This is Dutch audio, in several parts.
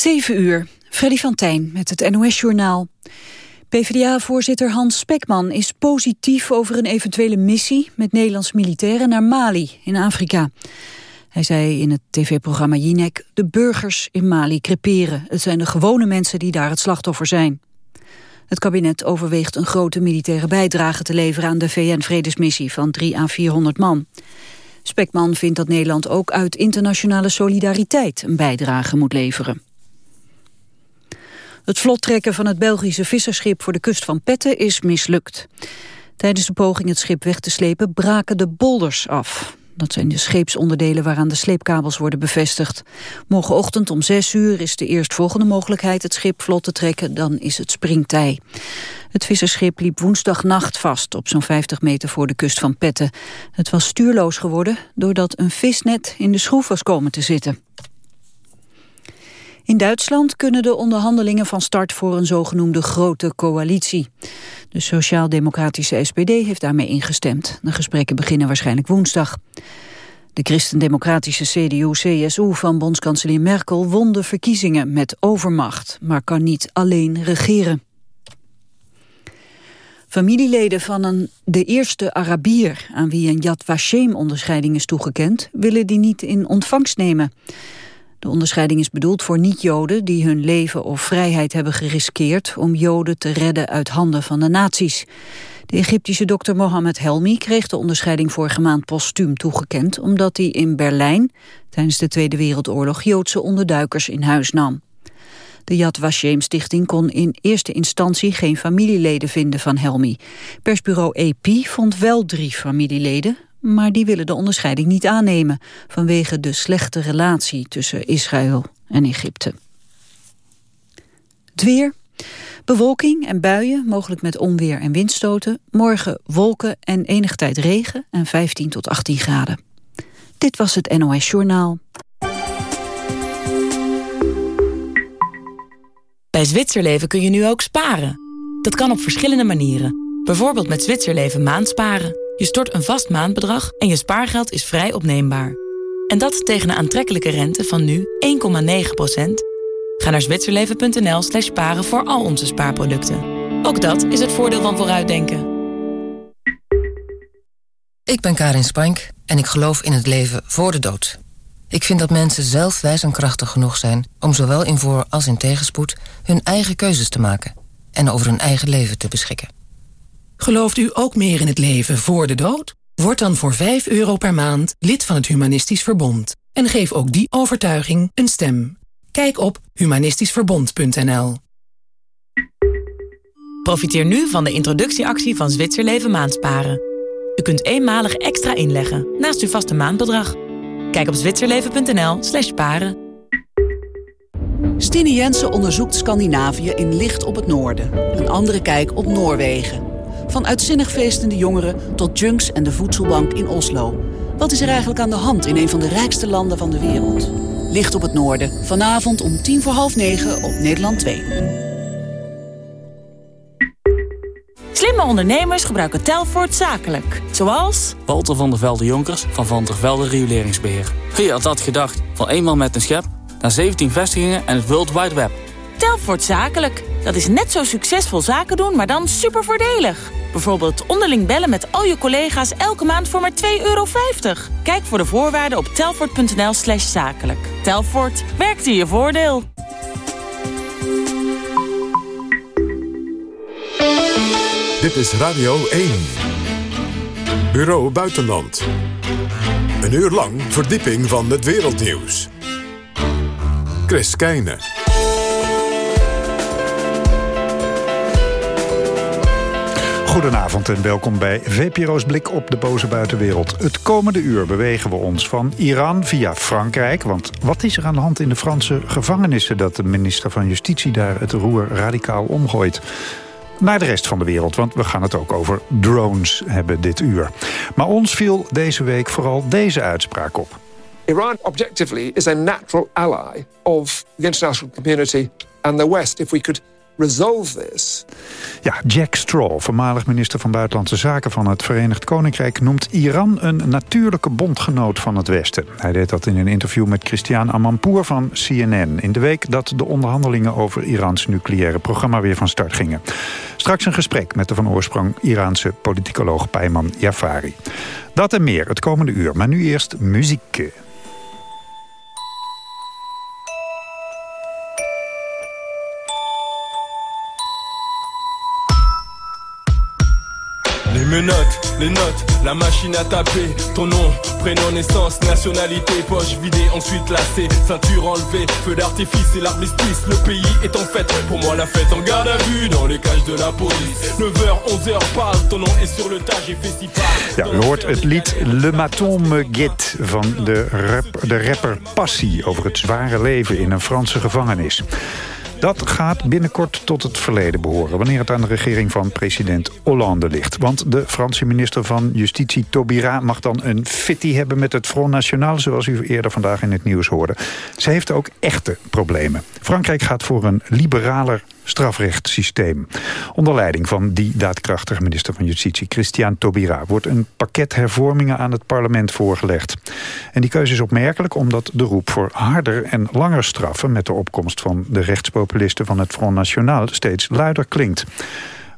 7 uur, Freddy van Tijn met het NOS-journaal. PvdA-voorzitter Hans Spekman is positief over een eventuele missie... met Nederlandse militairen naar Mali in Afrika. Hij zei in het tv-programma Jinek... de burgers in Mali creperen. Het zijn de gewone mensen die daar het slachtoffer zijn. Het kabinet overweegt een grote militaire bijdrage te leveren... aan de VN-vredesmissie van 3 à 400 man. Spekman vindt dat Nederland ook uit internationale solidariteit... een bijdrage moet leveren. Het vlottrekken van het Belgische visserschip voor de kust van Petten is mislukt. Tijdens de poging het schip weg te slepen braken de bolders af. Dat zijn de scheepsonderdelen waaraan de sleepkabels worden bevestigd. Morgenochtend om 6 uur is de eerstvolgende mogelijkheid het schip vlot te trekken, dan is het springtij. Het visserschip liep woensdagnacht vast op zo'n 50 meter voor de kust van Petten. Het was stuurloos geworden doordat een visnet in de schroef was komen te zitten. In Duitsland kunnen de onderhandelingen van start voor een zogenoemde grote coalitie. De sociaal-democratische SPD heeft daarmee ingestemd. De gesprekken beginnen waarschijnlijk woensdag. De christendemocratische CDU-CSU van bondskanselier Merkel won de verkiezingen met overmacht, maar kan niet alleen regeren. Familieleden van een, de eerste Arabier aan wie een Yad Vashem-onderscheiding is toegekend, willen die niet in ontvangst nemen. De onderscheiding is bedoeld voor niet-Joden die hun leven of vrijheid hebben geriskeerd om Joden te redden uit handen van de nazi's. De Egyptische dokter Mohammed Helmi kreeg de onderscheiding vorige maand postuum toegekend omdat hij in Berlijn tijdens de Tweede Wereldoorlog Joodse onderduikers in huis nam. De Yad Vashem Stichting kon in eerste instantie geen familieleden vinden van Helmi. Persbureau AP vond wel drie familieleden, maar die willen de onderscheiding niet aannemen... vanwege de slechte relatie tussen Israël en Egypte. Het weer, bewolking en buien, mogelijk met onweer en windstoten. Morgen wolken en enige tijd regen en 15 tot 18 graden. Dit was het NOS Journaal. Bij Zwitserleven kun je nu ook sparen. Dat kan op verschillende manieren. Bijvoorbeeld met Zwitserleven maandsparen. Je stort een vast maandbedrag en je spaargeld is vrij opneembaar. En dat tegen een aantrekkelijke rente van nu 1,9%. Ga naar zwitserleven.nl slash sparen voor al onze spaarproducten. Ook dat is het voordeel van vooruitdenken. Ik ben Karin Spank en ik geloof in het leven voor de dood. Ik vind dat mensen zelf wijs en krachtig genoeg zijn... om zowel in voor- als in tegenspoed hun eigen keuzes te maken... en over hun eigen leven te beschikken. Gelooft u ook meer in het leven voor de dood? Word dan voor 5 euro per maand lid van het Humanistisch Verbond. En geef ook die overtuiging een stem. Kijk op humanistischverbond.nl Profiteer nu van de introductieactie van Zwitserleven Maandsparen. U kunt eenmalig extra inleggen naast uw vaste maandbedrag. Kijk op zwitserleven.nl slash sparen. Stine Jensen onderzoekt Scandinavië in Licht op het Noorden. Een andere kijk op Noorwegen. Van uitzinnig feestende jongeren tot junks en de voedselbank in Oslo. Wat is er eigenlijk aan de hand in een van de rijkste landen van de wereld? Licht op het noorden. Vanavond om tien voor half negen op Nederland 2. Slimme ondernemers gebruiken Telfort zakelijk. Zoals... Walter van der Velde Jonkers van Van der Velde Rioleringsbeheer. Wie had dat gedacht? Van eenmaal met een schep naar 17 vestigingen en het World Wide Web. Telfort zakelijk. Dat is net zo succesvol zaken doen, maar dan super voordelig. Bijvoorbeeld onderling bellen met al je collega's elke maand voor maar 2,50 euro. Kijk voor de voorwaarden op telfort.nl slash zakelijk. Telfort, werkt in je voordeel. Dit is Radio 1. Bureau Buitenland. Een uur lang verdieping van het wereldnieuws. Chris Keijne. Goedenavond en welkom bij VPRO's Blik op de boze buitenwereld. Het komende uur bewegen we ons van Iran via Frankrijk... want wat is er aan de hand in de Franse gevangenissen... dat de minister van Justitie daar het roer radicaal omgooit? Naar de rest van de wereld, want we gaan het ook over drones hebben dit uur. Maar ons viel deze week vooral deze uitspraak op. Iran objectively is a natural ally of the international community and the West. If we could resolve this. Ja, Jack Straw, voormalig minister van Buitenlandse Zaken van het Verenigd Koninkrijk... noemt Iran een natuurlijke bondgenoot van het Westen. Hij deed dat in een interview met Christian Amanpour van CNN... in de week dat de onderhandelingen over Irans nucleaire programma weer van start gingen. Straks een gesprek met de van oorsprong Iraanse politicoloog Payman Jafari. Dat en meer het komende uur, maar nu eerst muziek. Menottes, les notes, la machine à taper, ton nom, prénom, naissance, nationalité, poche vidée, ensuite lacée, ceinture enlevée, feu d'artifice et l'armistice, le pays est en fête, pour moi la fête en garde à vue, dans les cages de la police, 9h, 11h, parle, ton nom est sur le tas, j'ai fait si Ja, u hoort het lied Le Maton Me Guette van de, rap, de rapper Passie over het zware leven in een Franse gevangenis. Dat gaat binnenkort tot het verleden behoren... wanneer het aan de regering van president Hollande ligt. Want de Franse minister van Justitie Taubira mag dan een fitty hebben met het Front National... zoals u eerder vandaag in het nieuws hoorde. Ze heeft ook echte problemen. Frankrijk gaat voor een liberaler strafrechtssysteem. Onder leiding van die daadkrachtige minister van Justitie, Christian Taubira, wordt een pakket hervormingen aan het parlement voorgelegd. En die keuze is opmerkelijk omdat de roep voor harder en langer straffen... met de opkomst van de rechtspopulisten van het Front National steeds luider klinkt.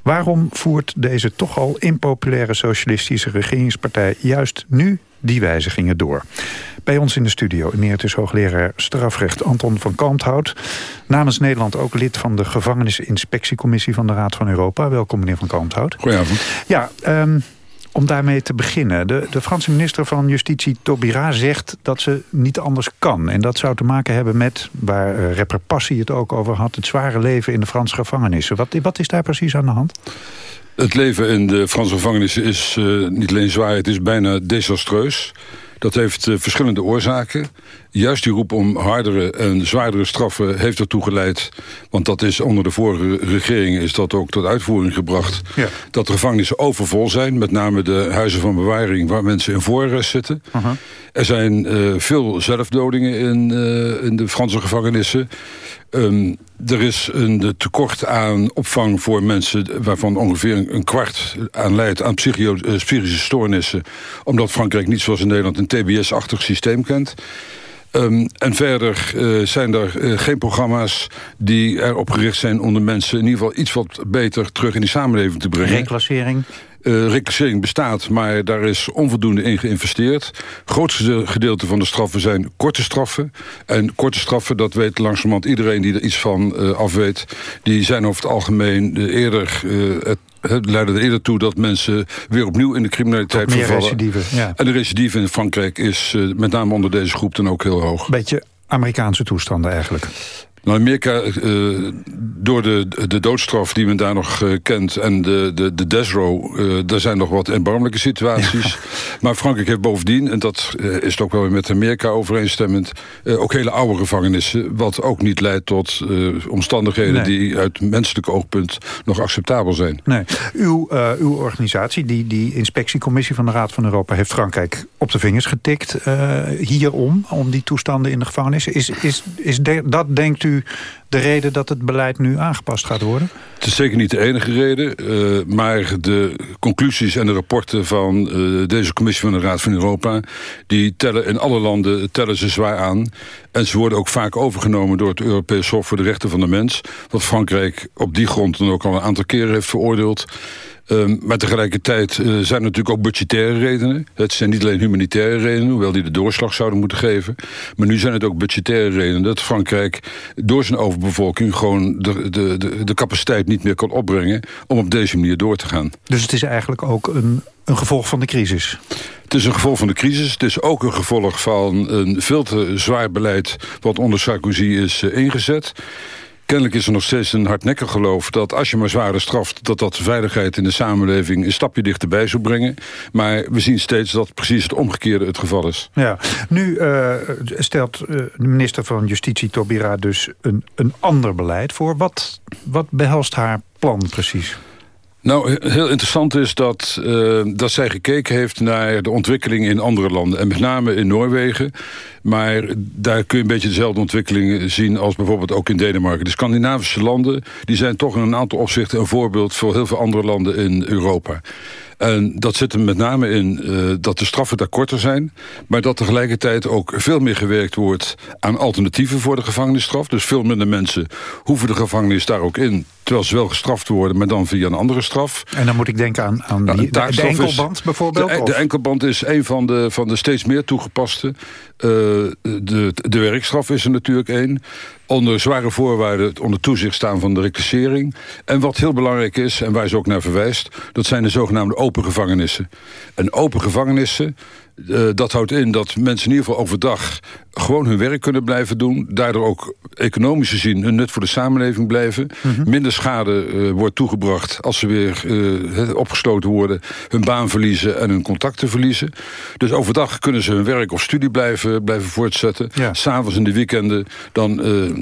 Waarom voert deze toch al impopulaire socialistische regeringspartij juist nu die wijzigingen door? Bij ons in de studio emeritus hoogleraar strafrecht Anton van Kalmthout. Namens Nederland ook lid van de gevangenisinspectiecommissie van de Raad van Europa. Welkom meneer van Kalmthout. Goedenavond. Ja, um, om daarmee te beginnen. De, de Franse minister van Justitie Taubira zegt dat ze niet anders kan. En dat zou te maken hebben met, waar uh, rapper Passie het ook over had... het zware leven in de Franse gevangenissen. Wat, wat is daar precies aan de hand? Het leven in de Franse gevangenissen is uh, niet alleen zwaar, het is bijna desastreus. Dat heeft uh, verschillende oorzaken. Juist die roep om hardere en zwaardere straffen heeft ertoe geleid... want dat is onder de vorige regeringen is dat ook tot uitvoering gebracht... Ja. dat de gevangenissen overvol zijn. Met name de huizen van bewaring waar mensen in voorrest zitten. Uh -huh. Er zijn uh, veel zelfdodingen in, in de Franse gevangenissen. Um, er is een tekort aan opvang voor mensen... waarvan ongeveer een kwart aan leidt aan uh, psychische stoornissen... omdat Frankrijk niet zoals in Nederland een TBS-achtig systeem kent... Um, en verder uh, zijn er uh, geen programma's die erop gericht zijn... om de mensen in ieder geval iets wat beter terug in die samenleving te brengen. Reclassering? Uh, reclassering bestaat, maar daar is onvoldoende in geïnvesteerd. Het grootste gedeelte van de straffen zijn korte straffen. En korte straffen, dat weet langzamerhand iedereen die er iets van uh, af weet... die zijn over het algemeen eerder uh, het het leidde er eerder toe dat mensen weer opnieuw in de criminaliteit vervallen. Recidive, ja. En de recidive in Frankrijk is met name onder deze groep dan ook heel hoog. Beetje Amerikaanse toestanden eigenlijk. Nou, Amerika, uh, door de, de doodstraf die men daar nog uh, kent... en de, de, de death row, uh, daar zijn nog wat erbarmelijke situaties. Ja. Maar Frankrijk heeft bovendien, en dat is ook wel weer met Amerika overeenstemmend... ook hele oude gevangenissen, wat ook niet leidt tot omstandigheden... Nee. die uit menselijk oogpunt nog acceptabel zijn. Nee. Uw, uw organisatie, die, die inspectiecommissie van de Raad van Europa... heeft Frankrijk op de vingers getikt hierom, om die toestanden in de gevangenissen. Is, is, is de, dat, denkt u de reden dat het beleid nu aangepast gaat worden? Het is zeker niet de enige reden. Uh, maar de conclusies en de rapporten van uh, deze commissie van de Raad van Europa... die tellen in alle landen tellen ze zwaar aan. En ze worden ook vaak overgenomen door het Europees Hof voor de Rechten van de Mens. Wat Frankrijk op die grond dan ook al een aantal keren heeft veroordeeld. Um, maar tegelijkertijd uh, zijn er natuurlijk ook budgettaire redenen. Het zijn niet alleen humanitaire redenen, hoewel die de doorslag zouden moeten geven. Maar nu zijn het ook budgettaire redenen dat Frankrijk door zijn overbevolking gewoon de, de, de, de capaciteit niet meer kan opbrengen om op deze manier door te gaan. Dus het is eigenlijk ook een, een gevolg van de crisis? Het is een gevolg van de crisis. Het is ook een gevolg van een veel te zwaar beleid wat onder Sarkozy is uh, ingezet. Kennelijk is er nog steeds een hardnekkig geloof dat als je maar zware straft... dat dat veiligheid in de samenleving een stapje dichterbij zou brengen. Maar we zien steeds dat precies het omgekeerde het geval is. Ja, nu uh, stelt uh, de minister van Justitie Tobira dus een, een ander beleid voor. Wat, wat behelst haar plan precies? Nou, heel interessant is dat, uh, dat zij gekeken heeft naar de ontwikkeling in andere landen. En met name in Noorwegen. Maar daar kun je een beetje dezelfde ontwikkelingen zien als bijvoorbeeld ook in Denemarken. De Scandinavische landen die zijn toch in een aantal opzichten een voorbeeld voor heel veel andere landen in Europa. En dat zit er met name in uh, dat de straffen daar korter zijn... maar dat tegelijkertijd ook veel meer gewerkt wordt... aan alternatieven voor de gevangenisstraf. Dus veel minder mensen hoeven de gevangenis daar ook in... terwijl ze wel gestraft worden, maar dan via een andere straf. En dan moet ik denken aan, aan nou, die, de, enkelband bijvoorbeeld? De, de, enkelband is een van de, van de steeds meer toegepaste. Uh, de, de werkstraf is er natuurlijk één onder zware voorwaarden onder toezicht staan van de reclassering. En wat heel belangrijk is, en waar ze ook naar verwijst... dat zijn de zogenaamde open gevangenissen. En open gevangenissen, uh, dat houdt in dat mensen in ieder geval overdag gewoon hun werk kunnen blijven doen. Daardoor ook economisch gezien een nut voor de samenleving blijven. Mhm. Minder schade uh, wordt toegebracht als ze weer uh, opgesloten worden. Hun baan verliezen en hun contacten verliezen. Dus overdag kunnen ze hun werk of studie blijven, blijven voortzetten. Ja. S'avonds in de weekenden dan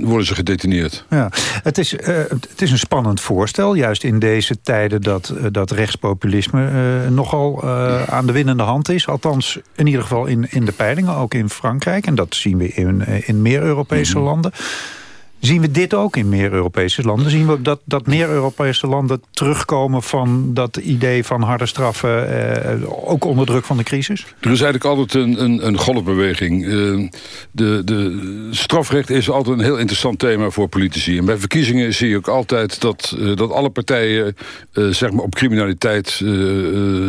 worden ze gedetineerd. Ja. Het, is, het is een spannend voorstel. Juist in deze tijden dat, dat rechtspopulisme nogal aan de winnende hand is. Althans in ieder geval in, in de peilingen, ook in Frankrijk. En dat zien we in, eh, in meer Europese mhm. landen. Zien we dit ook in meer Europese landen? Zien we dat, dat meer Europese landen terugkomen van dat idee van harde straffen... Eh, ook onder druk van de crisis? Er is eigenlijk altijd een, een, een golfbeweging. Uh, de, de strafrecht is altijd een heel interessant thema voor politici. En bij verkiezingen zie je ook altijd dat, uh, dat alle partijen uh, zeg maar op criminaliteit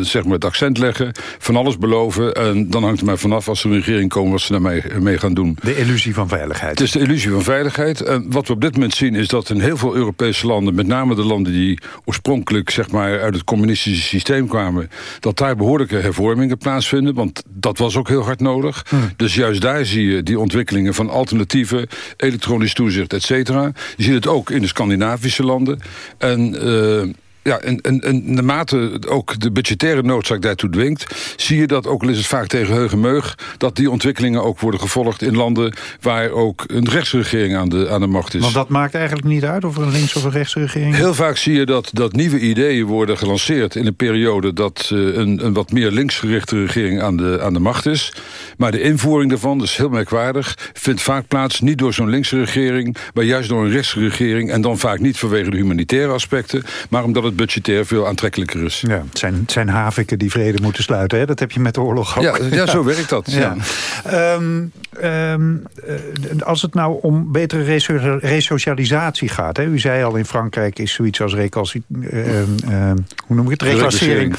zeg maar het accent leggen. Van alles beloven. En dan hangt er maar vanaf als er een regering komen wat ze daarmee mee gaan doen. De illusie van veiligheid. Het is de illusie van veiligheid wat we op dit moment zien is dat in heel veel Europese landen... met name de landen die oorspronkelijk zeg maar, uit het communistische systeem kwamen... dat daar behoorlijke hervormingen plaatsvinden. Want dat was ook heel hard nodig. Hmm. Dus juist daar zie je die ontwikkelingen van alternatieven... elektronisch toezicht, et cetera. Je ziet het ook in de Scandinavische landen. En... Uh, ja, en, en, en naarmate ook de budgettaire noodzaak daartoe dwingt... zie je dat, ook al is het vaak tegen heugenmeug... dat die ontwikkelingen ook worden gevolgd in landen... waar ook een rechtsregering aan de, aan de macht is. Want dat maakt eigenlijk niet uit of er een links- of een rechtsregering... Heel vaak zie je dat, dat nieuwe ideeën worden gelanceerd... in een periode dat uh, een, een wat meer linksgerichte regering aan de, aan de macht is. Maar de invoering daarvan, dat is heel merkwaardig... vindt vaak plaats niet door zo'n linkse regering... maar juist door een rechtsregering... en dan vaak niet vanwege de humanitaire aspecten... maar omdat het budgetair veel aantrekkelijker is. Ja, het zijn, het zijn haviken die vrede moeten sluiten. Hè? Dat heb je met de oorlog ook. Ja, ja zo werkt dat. Ja. Um, um, als het nou om betere resocialisatie gaat. Hè? U zei al, in Frankrijk is zoiets als recalci uh, hoe noem ik het? reclassering.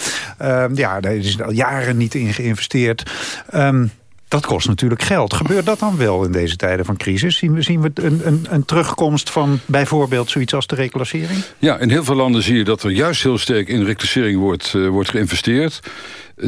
ja, daar is al jaren niet in geïnvesteerd. Um, dat kost natuurlijk geld. Gebeurt dat dan wel in deze tijden van crisis? Zien we, zien we een, een, een terugkomst van bijvoorbeeld zoiets als de reclassering? Ja, in heel veel landen zie je dat er juist heel sterk in reclassering wordt, uh, wordt geïnvesteerd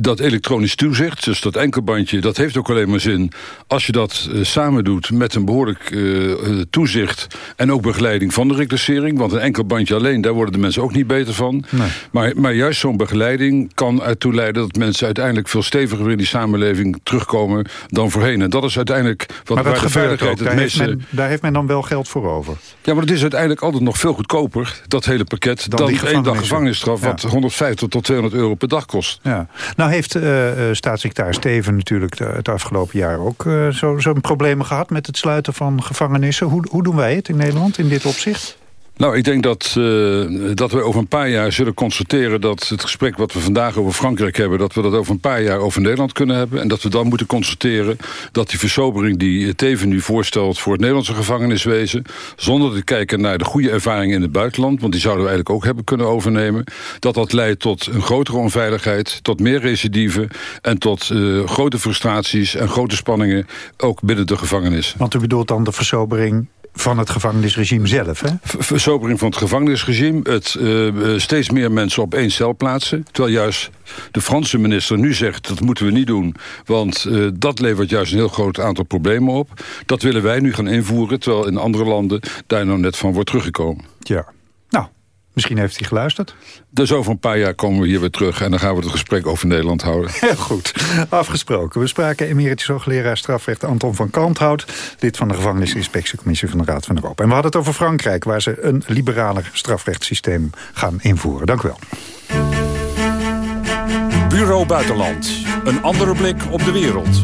dat elektronisch toezicht, dus dat enkelbandje... dat heeft ook alleen maar zin als je dat uh, samen doet... met een behoorlijk uh, toezicht en ook begeleiding van de reclassering. Want een enkelbandje alleen, daar worden de mensen ook niet beter van. Nee. Maar, maar juist zo'n begeleiding kan ertoe leiden... dat mensen uiteindelijk veel steviger in die samenleving terugkomen dan voorheen. En dat is uiteindelijk wat maar waar de veiligheid het daar meeste... Heeft men, daar heeft men dan wel geld voor over. Ja, maar het is uiteindelijk altijd nog veel goedkoper, dat hele pakket... dan, dan één dag gevangenisstraf, ja. wat 150 tot 200 euro per dag kost. Ja. Nou heeft uh, staatssecretaris Steven natuurlijk het afgelopen jaar ook uh, zo'n zo problemen gehad... met het sluiten van gevangenissen. Hoe, hoe doen wij het in Nederland in dit opzicht? Nou, ik denk dat, uh, dat we over een paar jaar zullen constateren... dat het gesprek wat we vandaag over Frankrijk hebben... dat we dat over een paar jaar over Nederland kunnen hebben. En dat we dan moeten constateren dat die versobering... die Teven nu voorstelt voor het Nederlandse gevangeniswezen... zonder te kijken naar de goede ervaringen in het buitenland... want die zouden we eigenlijk ook hebben kunnen overnemen... dat dat leidt tot een grotere onveiligheid, tot meer recidive... en tot uh, grote frustraties en grote spanningen... ook binnen de gevangenis. Want u bedoelt dan de versobering van het gevangenisregime zelf, hè? Van het gevangenisregime. Het uh, steeds meer mensen op één cel plaatsen. Terwijl juist de Franse minister nu zegt... dat moeten we niet doen, want uh, dat levert juist een heel groot aantal problemen op. Dat willen wij nu gaan invoeren, terwijl in andere landen... daar nou net van wordt teruggekomen. Ja, Misschien heeft hij geluisterd. Dus over een paar jaar komen we hier weer terug... en dan gaan we het gesprek over Nederland houden. Heel goed, afgesproken. We spraken emeritus hoogleraar strafrecht Anton van Kanthout... lid van de gevangenisinspectiecommissie van de Raad van Europa. En we hadden het over Frankrijk... waar ze een liberaler strafrechtssysteem gaan invoeren. Dank u wel. Bureau Buitenland. Een andere blik op de wereld.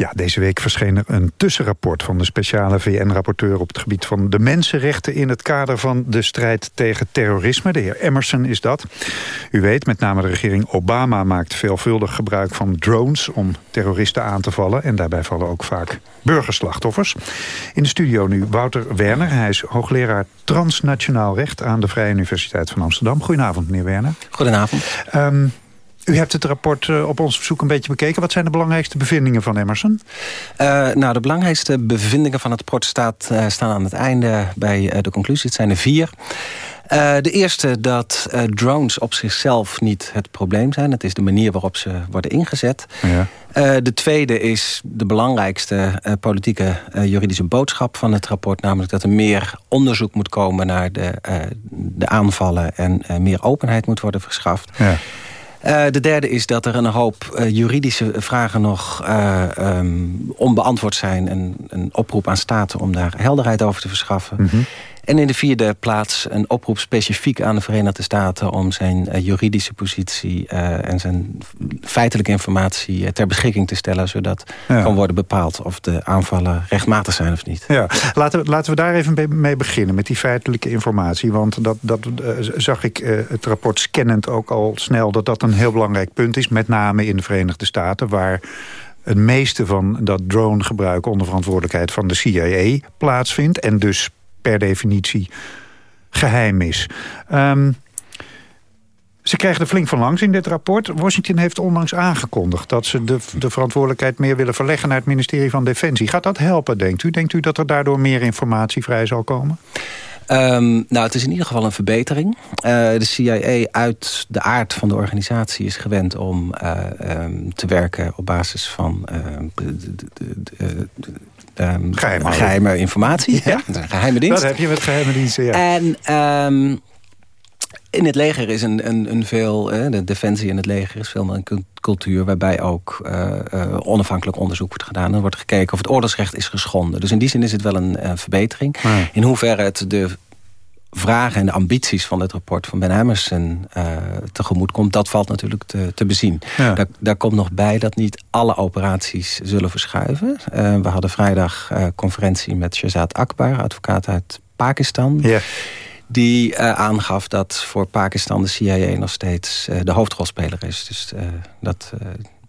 Ja, deze week verscheen er een tussenrapport van de speciale VN-rapporteur op het gebied van de mensenrechten in het kader van de strijd tegen terrorisme. De heer Emerson is dat. U weet, met name de regering Obama maakt veelvuldig gebruik van drones om terroristen aan te vallen. En daarbij vallen ook vaak burgerslachtoffers. In de studio nu Wouter Werner. Hij is hoogleraar transnationaal recht aan de Vrije Universiteit van Amsterdam. Goedenavond, meneer Werner. Goedenavond. Um, u hebt het rapport eh, op ons verzoek een beetje bekeken. Wat zijn de belangrijkste bevindingen van Emerson? Uh, nou, de belangrijkste bevindingen van het rapport staat, uh, staan aan het einde bij de conclusie. Het zijn er vier. de eerste dat drones op zichzelf niet het probleem zijn. Het is de manier waarop ze worden ingezet. Ja. de tweede is de belangrijkste politieke juridische boodschap van het rapport. Namelijk dat er meer onderzoek moet komen naar de, de aanvallen... en meer openheid moet worden verschaft. Ja. Uh, de derde is dat er een hoop uh, juridische vragen nog uh, um, onbeantwoord zijn. En een oproep aan staten om daar helderheid over te verschaffen. -hmm. En in de vierde plaats een oproep specifiek aan de Verenigde Staten... om zijn uh, juridische positie uh, en zijn feitelijke informatie uh, ter beschikking te stellen... zodat ja. kan worden bepaald of de aanvallen rechtmatig zijn of niet. Ja. Laten, we, laten we daar even mee beginnen, met die feitelijke informatie. Want dat, dat zag ik het rapport scannend ook al snel... dat dat een heel belangrijk punt is, met name in de Verenigde Staten... waar het meeste van dat drone-gebruik onder verantwoordelijkheid van de CIA plaatsvindt... en dus per definitie geheim is. Um, ze krijgen er flink van langs in dit rapport. Washington heeft onlangs aangekondigd dat ze de, de verantwoordelijkheid meer willen verleggen naar het ministerie van Defensie. Gaat dat helpen, denkt u? Denkt u dat er daardoor meer informatie vrij zal komen? Um, nou, het is in ieder geval een verbetering. Uh, de CIA uit de aard van de organisatie is gewend om uh, um, te werken op basis van de, de, um, geheime, geheime, informatie. Ja. ja. geheime dienst. Dat heb je met geheime diensten, ja. En um, in het leger is een, een, een veel... Eh, de defensie in het leger is veel meer een cultuur... waarbij ook uh, uh, onafhankelijk onderzoek wordt gedaan. Er wordt gekeken of het oorlogsrecht is geschonden. Dus in die zin is het wel een uh, verbetering. Ja. In hoeverre het de vragen en de ambities van het rapport van Ben Emerson uh, tegemoet komt... dat valt natuurlijk te, te bezien. Ja. Daar, daar, komt nog bij dat niet alle operaties zullen verschuiven. Uh, we hadden vrijdag uh, conferentie met Shahzad Akbar, advocaat uit Pakistan... Ja. die aangaf dat voor Pakistan de CIA nog steeds de hoofdrolspeler is. Dus dat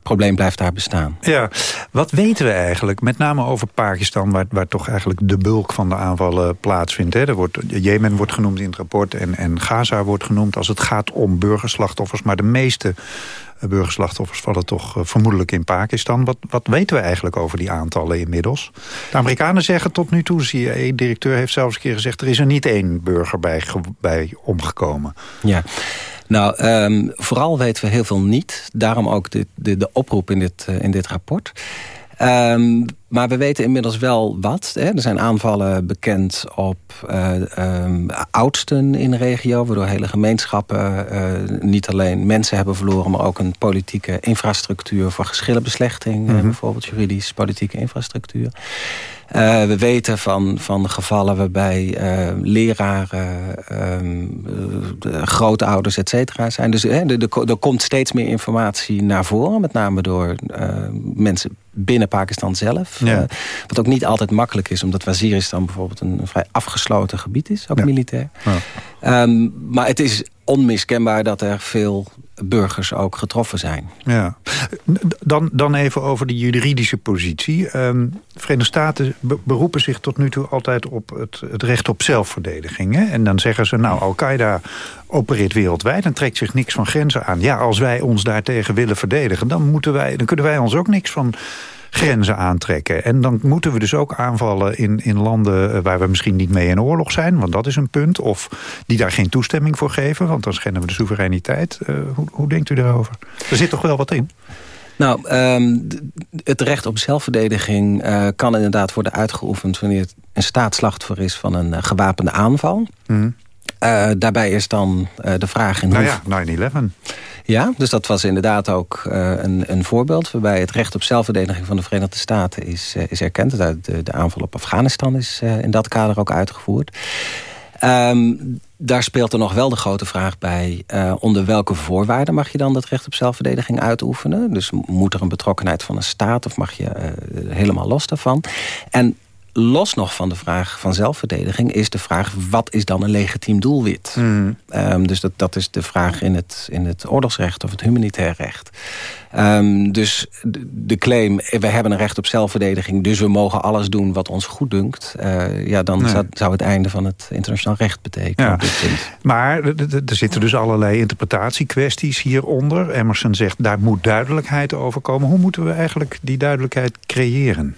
probleem blijft daar bestaan. Ja, wat weten we eigenlijk, met name over Pakistan... waar, waar toch eigenlijk de bulk van de aanvallen plaatsvindt. Er wordt, Jemen wordt genoemd in het rapport en, en Gaza wordt genoemd... als het gaat om burgerslachtoffers, maar de meeste burgerslachtoffers vallen toch uh, vermoedelijk in Pakistan. Wat, wat weten we eigenlijk over die aantallen inmiddels? De Amerikanen zeggen tot nu toe, CIA-directeur heeft zelfs een keer gezegd... er is er niet één burger bij, bij omgekomen. Ja, nou, um, vooral weten we heel veel niet. Daarom ook de, de, de oproep in dit, uh, in dit rapport. Um, maar we weten inmiddels wel wat. Hè. Er zijn aanvallen bekend op uh, um, oudsten in de regio... waardoor hele gemeenschappen uh, niet alleen mensen hebben verloren... maar ook een politieke infrastructuur voor geschillenbeslechting. Mm -hmm. bijvoorbeeld juridisch politieke infrastructuur. Uh, we weten van, van gevallen waarbij uh, leraren, uh, grootouders, et cetera zijn. Dus er komt steeds meer informatie naar voren. Met name door mensen binnen Pakistan zelf. Ja. wat ook niet altijd makkelijk is. Omdat Waziristan bijvoorbeeld een, een vrij afgesloten gebied is. Ook ja. militair. Ja. Um, maar het is onmiskenbaar dat er veel burgers ook getroffen zijn. Ja. Dan, dan even over de juridische positie. Um, de Verenigde Staten beroepen zich tot nu toe altijd op het, het recht op zelfverdediging. Hè? En dan zeggen ze, nou, Al-Qaeda opereert wereldwijd... en trekt zich niks van grenzen aan. Ja, als wij ons daartegen willen verdedigen... dan, moeten wij, dan kunnen wij ons ook niks van grenzen aantrekken. En dan moeten we dus ook aanvallen in, in landen eh, waar we misschien niet mee in oorlog zijn. Want dat is een punt. Of die daar geen toestemming voor geven. Want dan schenden we de soevereiniteit. Uh, hoe, hoe denkt u daarover? Er zit toch wel wat in? Nou, ehm, het recht op zelfverdediging uh, kan inderdaad worden uitgeoefend... wanneer het een staatsslachtoffer is van een uh, gewapende aanval. Mm. Daarbij is dan de vraag... In nou ja, 9-11. Ja, dus dat was inderdaad ook een, een, voorbeeld... waarbij het recht op zelfverdediging van de Verenigde Staten is, is erkend. De, de, aanval op Afghanistan is in dat kader ook uitgevoerd. Um, daar speelt er nog wel de grote vraag bij... Uh, onder welke voorwaarden mag je dan dat recht op zelfverdediging uitoefenen? Dus moet er een betrokkenheid van een staat... of mag je uh, helemaal los daarvan? En los nog van de vraag van zelfverdediging... is de vraag, wat is dan een legitiem doelwit? Mm. Um, dus dat, dat is de vraag in het, in het oorlogsrecht of het humanitair recht. Um, dus de, claim, we hebben een recht op zelfverdediging... dus we mogen alles doen wat ons goed dunkt... Uh, ja, dan zou, zou, het einde van het internationaal recht betekenen. Ja. Maar er zitten dus allerlei interpretatiekwesties hieronder. Emerson zegt, daar moet duidelijkheid over komen. Hoe moeten we eigenlijk die duidelijkheid creëren?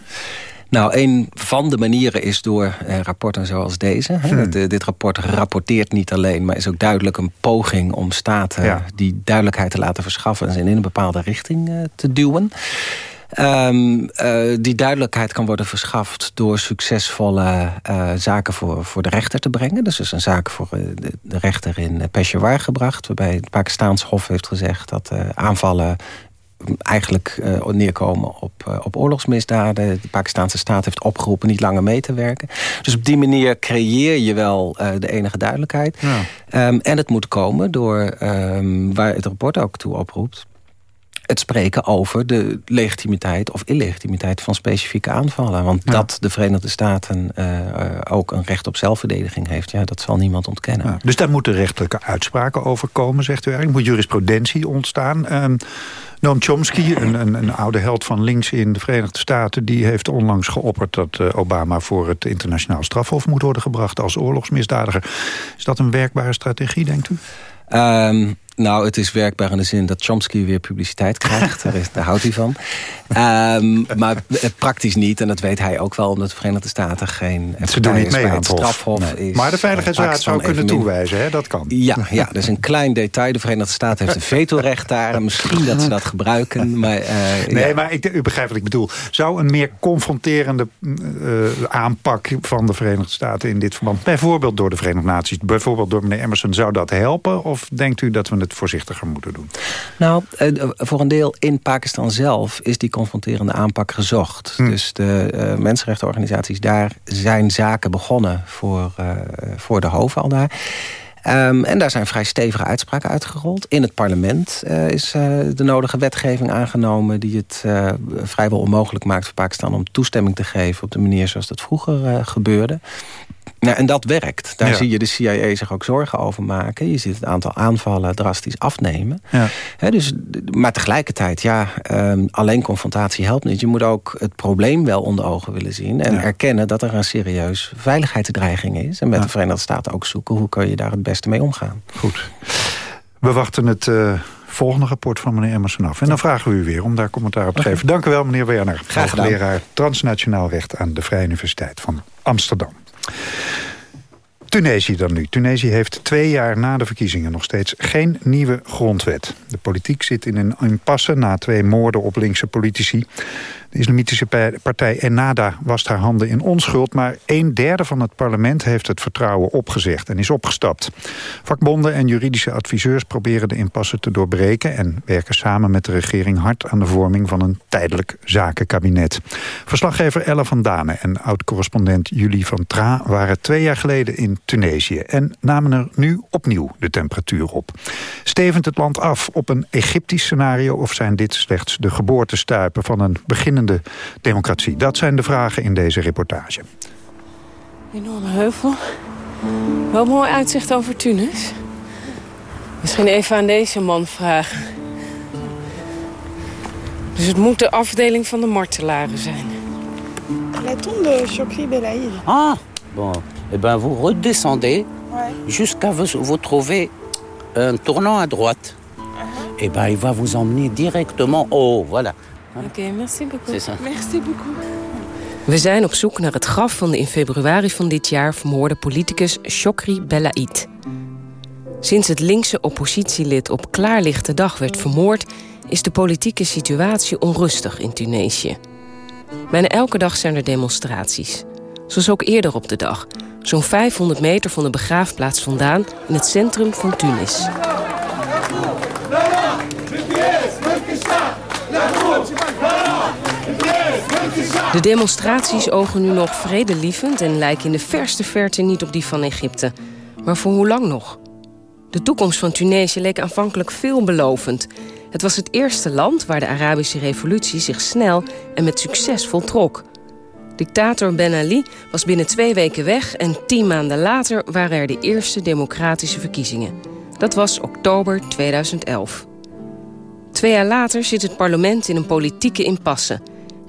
Nou, een van de manieren is door eh, rapporten zoals deze. Hmm. dit rapport rapporteert niet alleen, maar is ook duidelijk een poging om staten die duidelijkheid te laten verschaffen en in een bepaalde richting uh, te duwen. Um, uh, die duidelijkheid kan worden verschaft door succesvolle uh, zaken voor, voor de rechter te brengen. Dus, dus een zaak voor de, de rechter in Peshawar gebracht... waarbij het Pakistaans Hof heeft gezegd dat aanvallen eigenlijk uh, neerkomen op, uh, op oorlogsmisdaden. De Pakistanse staat heeft opgeroepen niet langer mee te werken. Dus op die manier creëer je wel uh, de enige duidelijkheid. Ja. Um, en het moet komen door, um, waar het rapport ook toe oproept het spreken over de legitimiteit of illegitimiteit van specifieke aanvallen. Want dat de Verenigde Staten uh, ook een recht op zelfverdediging heeft, ja, dat zal niemand ontkennen. Ja, dus daar moeten rechtelijke uitspraken over komen, zegt u eigenlijk. Moet jurisprudentie ontstaan. Um, Noam Chomsky, een, een, een, oude held van links in de Verenigde Staten... die heeft onlangs geopperd dat uh, Obama voor het internationaal strafhof moet worden gebracht... als oorlogsmisdadiger. Is dat een werkbare strategie, denkt u? Um, nou, het is werkbaar in de zin dat Chomsky weer publiciteit krijgt. daar, is, daar houdt hij van. Um, maar praktisch niet. En dat weet hij ook wel, omdat de Verenigde Staten geen... Ze doen niet mee aan het strafhof. Is, maar de Veiligheidsraad zou kunnen toewijzen, hè? dat kan. Ja, ja, dat is een klein detail. De Verenigde Staten heeft een vetorecht daar. Misschien dat ze dat gebruiken. Maar, uh, nee, ja. maar ik, u begrijpt wat ik bedoel. Zou een meer confronterende uh, aanpak van de Verenigde Staten in dit verband... bijvoorbeeld door de Verenigde Naties, bijvoorbeeld door meneer Emerson... zou dat helpen? Of denkt u dat we het voorzichtiger moeten doen? Nou, uh, voor een deel in Pakistan zelf is die confronterende aanpak gezocht. Hm. Dus de uh, mensenrechtenorganisaties daar zijn zaken begonnen voor, uh, voor de hoven al daar. Um, en daar zijn vrij stevige uitspraken uitgerold. In het parlement uh, is uh, de nodige wetgeving aangenomen... die het uh, vrijwel onmogelijk maakt voor Pakistan om toestemming te geven... op de manier zoals dat vroeger gebeurde. Nou, en dat werkt. Daar zie je de CIA zich ook zorgen over maken. Je ziet het aantal aanvallen drastisch afnemen. Ja. dus, maar tegelijkertijd, ja, um, alleen confrontatie helpt niet. Je moet ook het probleem wel onder ogen willen zien. En erkennen dat er een serieus veiligheidsdreiging is. En met de Verenigde Staten ook zoeken... hoe kun je daar het beste mee omgaan. Goed. We wachten het... Uh volgende rapport van meneer Emerson af. En dan vragen we u weer om daar commentaar op te geven. Dank u wel, meneer Werner. Graag gedaan. Leraar transnationaal recht aan de Vrije Universiteit van Amsterdam. Tunesië dan nu. Tunesië heeft twee jaar na de verkiezingen nog steeds geen nieuwe grondwet. De politiek zit in een impasse na twee moorden op linkse politici. De islamitische partij Ennada wast haar handen in onschuld... maar een derde van het parlement heeft het vertrouwen opgezegd en is opgestapt. Vakbonden en juridische adviseurs proberen de impasse te doorbreken... en werken samen met de regering hard aan de vorming van een tijdelijk zakenkabinet. Verslaggever Elle van Danen en oud-correspondent Julie van Tra... waren twee jaar geleden in Tunesië en namen er nu opnieuw de temperatuur op. Stevend het land af op een Egyptisch scenario... of zijn dit slechts de geboortestuipen van een beginnende democratie? Dat zijn de vragen in deze reportage. Enorme heuvel. Wel mooi uitzicht over Tunis. Misschien even aan deze man vragen. Dus het moet de afdeling van de martelaren zijn. La tombe de Chokri Belaïd. Ah, bon. Eh ben, vous redescendez ouais. jusqu'à vous, vous trouver un tournant à droite. Uh -huh. Eh ben, il va vous emmener directement au... Voilà. Oké, okay, merci beaucoup. Merci beaucoup. We zijn op zoek naar het graf van de in februari van dit jaar vermoorde politicus Chokri Belaid. Sinds het linkse oppositielid op klaarlichte dag werd vermoord... is de politieke situatie onrustig in Tunesië. Bijna elke dag zijn er demonstraties. Zoals ook eerder op de dag, zo'n 500 meter van de begraafplaats vandaan in het centrum van Tunis. De demonstraties ogen nu nog vredelievend en lijken in de verste verte niet op die van Egypte. Maar voor hoe lang nog? De toekomst van Tunesië leek aanvankelijk veelbelovend. Het was het eerste land waar de Arabische revolutie zich snel en met succes voltrok. Dictator Ben Ali was binnen twee weken weg en tien maanden later waren er de eerste democratische verkiezingen. Dat was oktober 2011. Twee jaar later zit het parlement in een politieke impasse.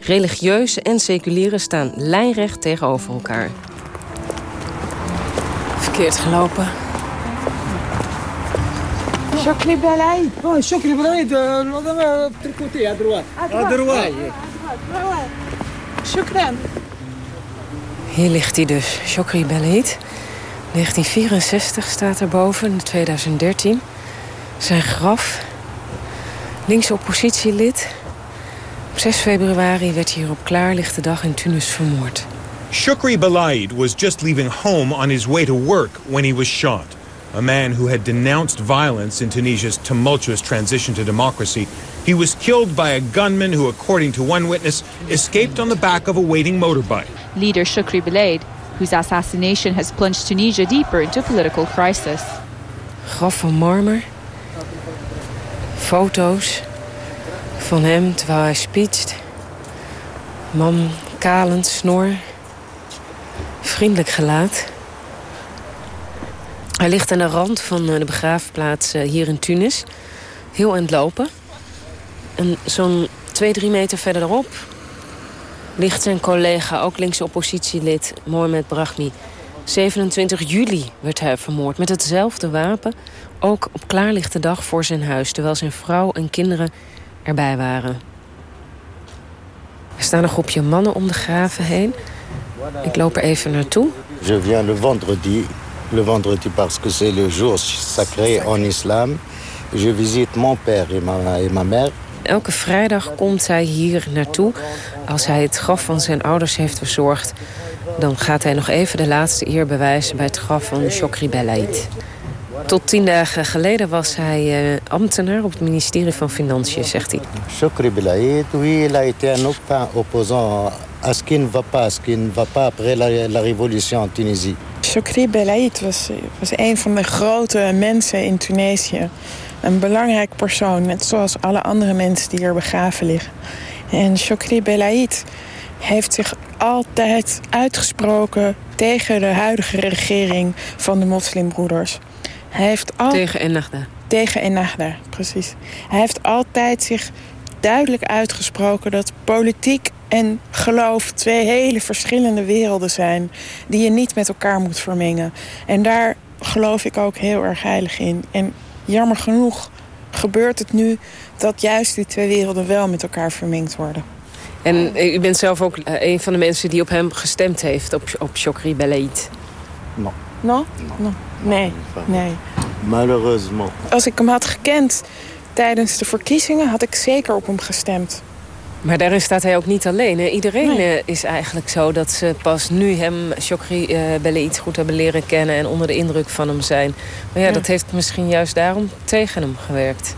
Religieuze en seculiere staan lijnrecht tegenover elkaar. Verkeerd gelopen. Oh, Chokri Belaïd. Tricoté à droite. À droite. Shukran. Hier ligt hij dus, Chokri Belaïd. 1964 staat erboven, 2013. Zijn graf. Linkse oppositielid. Op 6 februari werd hier op klaarlichte dag in Tunis vermoord. Shukri Belaid was just leaving home on his way to work when he was shot. A man who had denounced violence in Tunisia's tumultuous transition to democracy. He was killed by a gunman who, according to one witness, escaped on the back of a waiting motorbike. Leader Shukri Belaid, whose assassination has plunged Tunisia deeper into political crisis. Graf van marmer. Foto's van hem terwijl hij speecht. Man kalend, snor. Vriendelijk gelaat. Hij ligt aan de rand van de begraafplaats hier in Tunis. Heel aan het lopen. En zo'n twee, drie meter verderop ligt zijn collega, ook linkse oppositielid, Mohamed Brahmi. 27 juli werd hij vermoord met hetzelfde wapen. Ook op klaarlichte dag voor zijn huis, terwijl zijn vrouw en kinderen erbij waren. Er staan een groepje mannen om de graven heen. Ik loop er even naartoe. Je viens le vendredi, le vendredi parce que c'est le jour sacré en islam. Je visite mon père et ma, et ma mère. Elke vrijdag komt hij hier naartoe. Als hij het graf van zijn ouders heeft verzorgd... dan gaat hij nog even de laatste eer bewijzen bij het graf van Chokri Belaid. Tot tien dagen geleden was hij uh, ambtenaar op het ministerie van Financiën, zegt hij. Chokri Belaid, oui, il a été un opposant à ce qui ne va pas, ce qui ne va pas après la, la révolution en Tunisie. Chokri Belaid was, was een van de grote mensen in Tunesië. Een belangrijk persoon, net zoals alle andere mensen die hier begraven liggen. En Chokri Belaid heeft zich altijd uitgesproken tegen de huidige regering van de moslimbroeders. Hij heeft al... Tegen Ennahda. Tegen Ennahda, precies. Hij heeft altijd zich duidelijk uitgesproken dat politiek en geloof twee hele verschillende werelden zijn... die je niet met elkaar moet vermengen. En daar geloof ik ook heel erg heilig in. En jammer genoeg gebeurt het nu dat juist die twee werelden wel met elkaar vermengd worden. En u bent zelf ook een van de mensen die op hem gestemd heeft, op, op Chokri Belaid? No. No? no? Nee, nee. Malheureusement. Als ik hem had gekend tijdens de verkiezingen, had ik zeker op hem gestemd. Maar daarin staat hij ook niet alleen. Hè? Iedereen nee. is eigenlijk zo dat ze pas nu hem, Chokri uh, Belaid, goed hebben leren kennen... en onder de indruk van hem zijn. Maar ja, ja, dat heeft misschien juist daarom tegen hem gewerkt.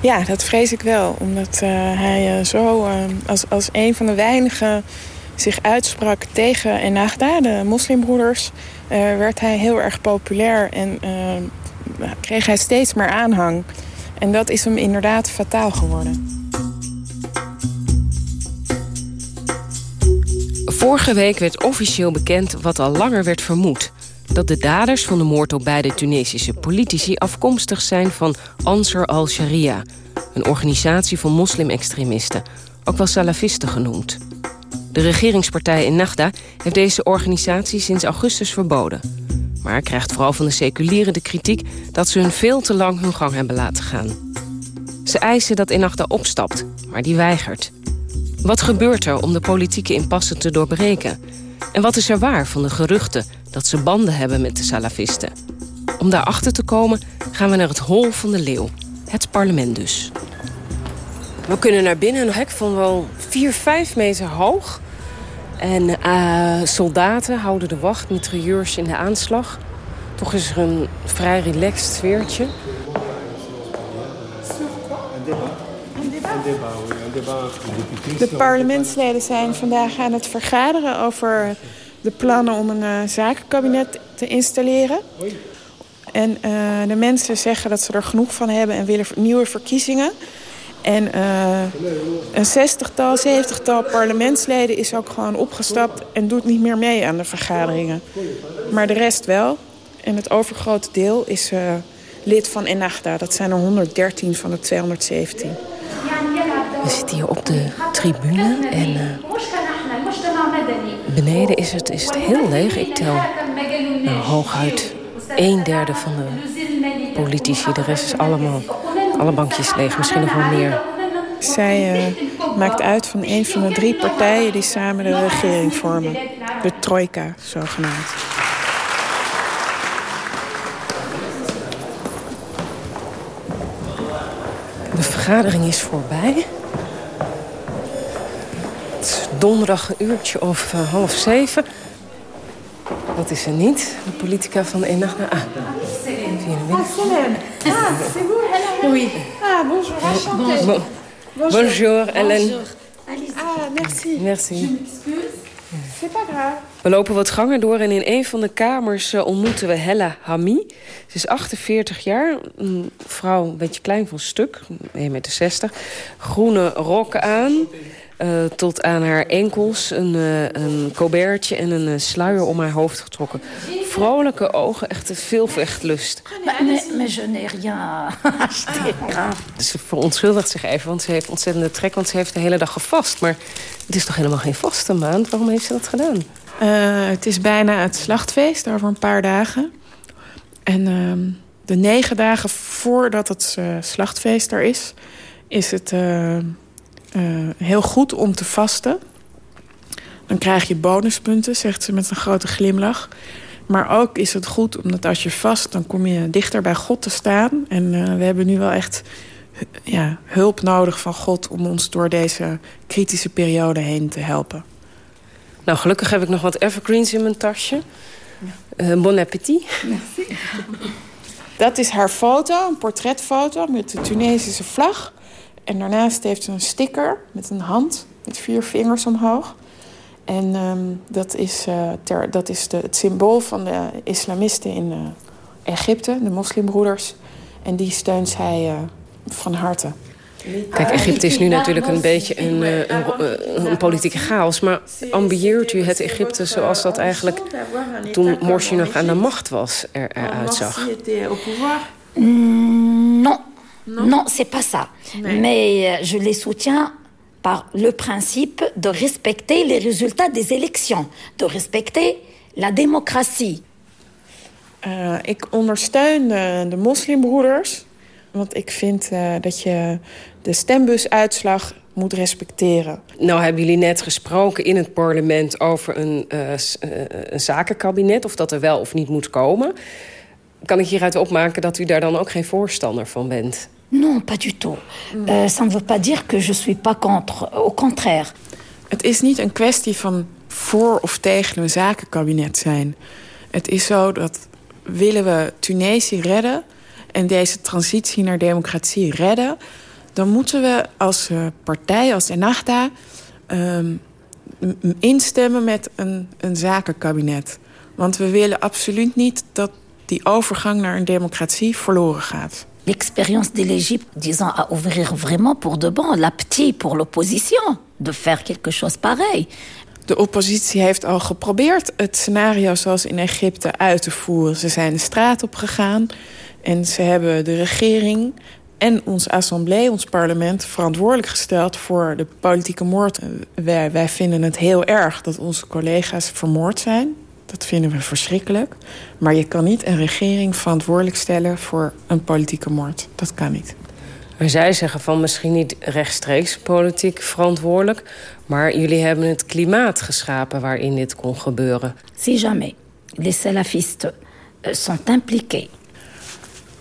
Ja, dat vrees ik wel. Omdat uh, hij uh, zo als, als een van de weinigen zich uitsprak tegen Ennahda, de moslimbroeders... werd hij heel erg populair en kreeg hij steeds meer aanhang. En dat is hem inderdaad fataal geworden. Vorige week werd officieel bekend wat al langer werd vermoed. Dat de daders van de moord op beide Tunesische politici afkomstig zijn van Ansar al-Sharia. Een organisatie van moslim-extremisten, ook wel salafisten genoemd. De regeringspartij in Nagda heeft deze organisatie sinds augustus verboden. Maar krijgt vooral van de seculieren de kritiek dat ze hun veel te lang hun gang hebben laten gaan. Ze eisen dat Ennahda opstapt, maar die weigert. Wat gebeurt er om de politieke impasse te doorbreken? En wat is er waar van de geruchten dat ze banden hebben met de salafisten? Om daarachter te komen gaan we naar het hol van de leeuw. Het parlement dus. We kunnen naar binnen, een hek van wel 4, 5 meter hoog. En uh, soldaten houden de wacht, mitrailleurs in de aanslag. Toch is er een vrij relaxed sfeertje. De parlementsleden zijn vandaag aan het vergaderen over de plannen om een uh, zakenkabinet te installeren. En uh, de mensen zeggen dat ze er genoeg van hebben en willen nieuwe verkiezingen. En uh, een zestigtal, zeventigtal parlementsleden is ook gewoon opgestapt... en doet niet meer mee aan de vergaderingen. Maar de rest wel. En het overgrote deel is uh, lid van Enachta. Dat zijn er 113 van de 217. We zitten hier op de tribune en uh, beneden is het, is het heel leeg. Ik tel hooguit een derde van de politici. De rest is allemaal alle bankjes leeg, misschien nog wel meer. Zij uh, maakt uit van een van de drie partijen die samen de regering vormen. De trojka, zogenaamd. De vergadering is voorbij. Het is donderdag een uurtje of uh, half zeven. Dat is er niet. De politica van de. Ah, via de Ah, Oui. Ah, bonjour, enchantée. Bon. Bonjour, Ellen. Ah, merci. Merci. C'est pas grave. We lopen wat gangen door en in een van de kamers uh, ontmoeten we Hella Hami. Ze is 48 jaar, een vrouw een beetje klein van stuk, 1,60 meter. Groene rok aan, uh, tot aan haar enkels een, uh, een colbertje en een sluier om haar hoofd getrokken. Vrolijke ogen, echt veel vechtlust. Je n'ai rien acheté. Ze verontschuldigt zich even, want ze heeft ontzettende trek... want ze heeft de hele dag gevast. Maar het is toch helemaal geen vaste maand? Waarom heeft ze dat gedaan? Uh, het is bijna het slachtfeest, over een paar dagen. En uh, de negen dagen voordat het uh, slachtfeest er is... is het uh, heel goed om te vasten. Dan krijg je bonuspunten, zegt ze met een grote glimlach. Maar ook is het goed, omdat als je vast... dan kom je dichter bij God te staan. En we hebben nu wel echt ja, hulp nodig van God... om ons door deze kritische periode heen te helpen. Nou, gelukkig heb ik nog wat evergreens in mijn tasje. Uh, bon appétit. Dat is haar foto, een portretfoto met de Tunesische vlag. En daarnaast heeft ze een sticker met een hand met vier vingers omhoog. En um, dat is, uh, ter, dat is de, het symbool van de islamisten in uh, Egypte, de moslimbroeders. En die steunt zij uh, van harte. Kijk, Egypte is nu natuurlijk een beetje een, een, een politieke chaos. Maar ambieert u het Egypte zoals dat eigenlijk toen Morsi nog aan de macht was er, eruit zag? Mm, non, non, c'est pas ça. Mais je les soutiens par le principe de respecter les résultats des élections, de respecter la démocratie. Uh, ik ondersteun de, de moslimbroeders, want ik vind uh, dat je de stembusuitslag moet respecteren. Nou hebben jullie net gesproken in het parlement over een, uh, een zakenkabinet... of dat er wel of niet moet komen. Kan ik hieruit opmaken dat u daar dan ook geen voorstander van bent? Non, pas du tout. Mm. Uh, ça ne veut pas dire que je suis pas contre. Au contraire. Het is niet een kwestie van voor of tegen een zakenkabinet zijn. Het is zo dat willen we Tunesië redden... en deze transitie naar democratie redden... dan moeten we als uh, partij, als Ennahda... Um, instemmen met een, een zakenkabinet. Want we willen absoluut niet dat die overgang naar een democratie verloren gaat. L'expérience de l'Égypte à ouvrir vraiment pour de bon l'appétit pour l'opposition de faire quelque chose pareil. De oppositie heeft al geprobeerd het scenario zoals in Egypte uit te voeren. Ze zijn de straat op gegaan en ze hebben de regering en ons assemblée, ons parlement, verantwoordelijk gesteld voor de politieke moord. Wij vinden het heel erg dat onze collega's vermoord zijn. Dat vinden we verschrikkelijk. Maar je kan niet een regering verantwoordelijk stellen voor een politieke moord. Dat kan niet. Maar zij zeggen van misschien niet rechtstreeks politiek verantwoordelijk... maar jullie hebben het klimaat geschapen waarin dit kon gebeuren. Si jamais les salafistes sont impliqués.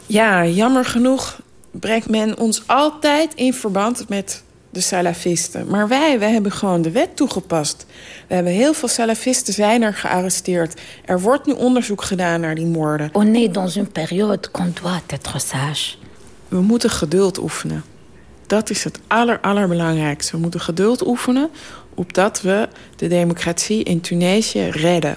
Ja, jammer genoeg brengt men ons altijd in verband met de salafisten. Maar wij, wij hebben gewoon de wet toegepast. We hebben heel veel salafisten zijn er gearresteerd. Er wordt nu onderzoek gedaan naar die moorden. On est dans une période qu'on doit être sage. We moeten geduld oefenen. Dat is het aller, allerbelangrijkste. We moeten geduld oefenen opdat we de democratie in Tunesië redden.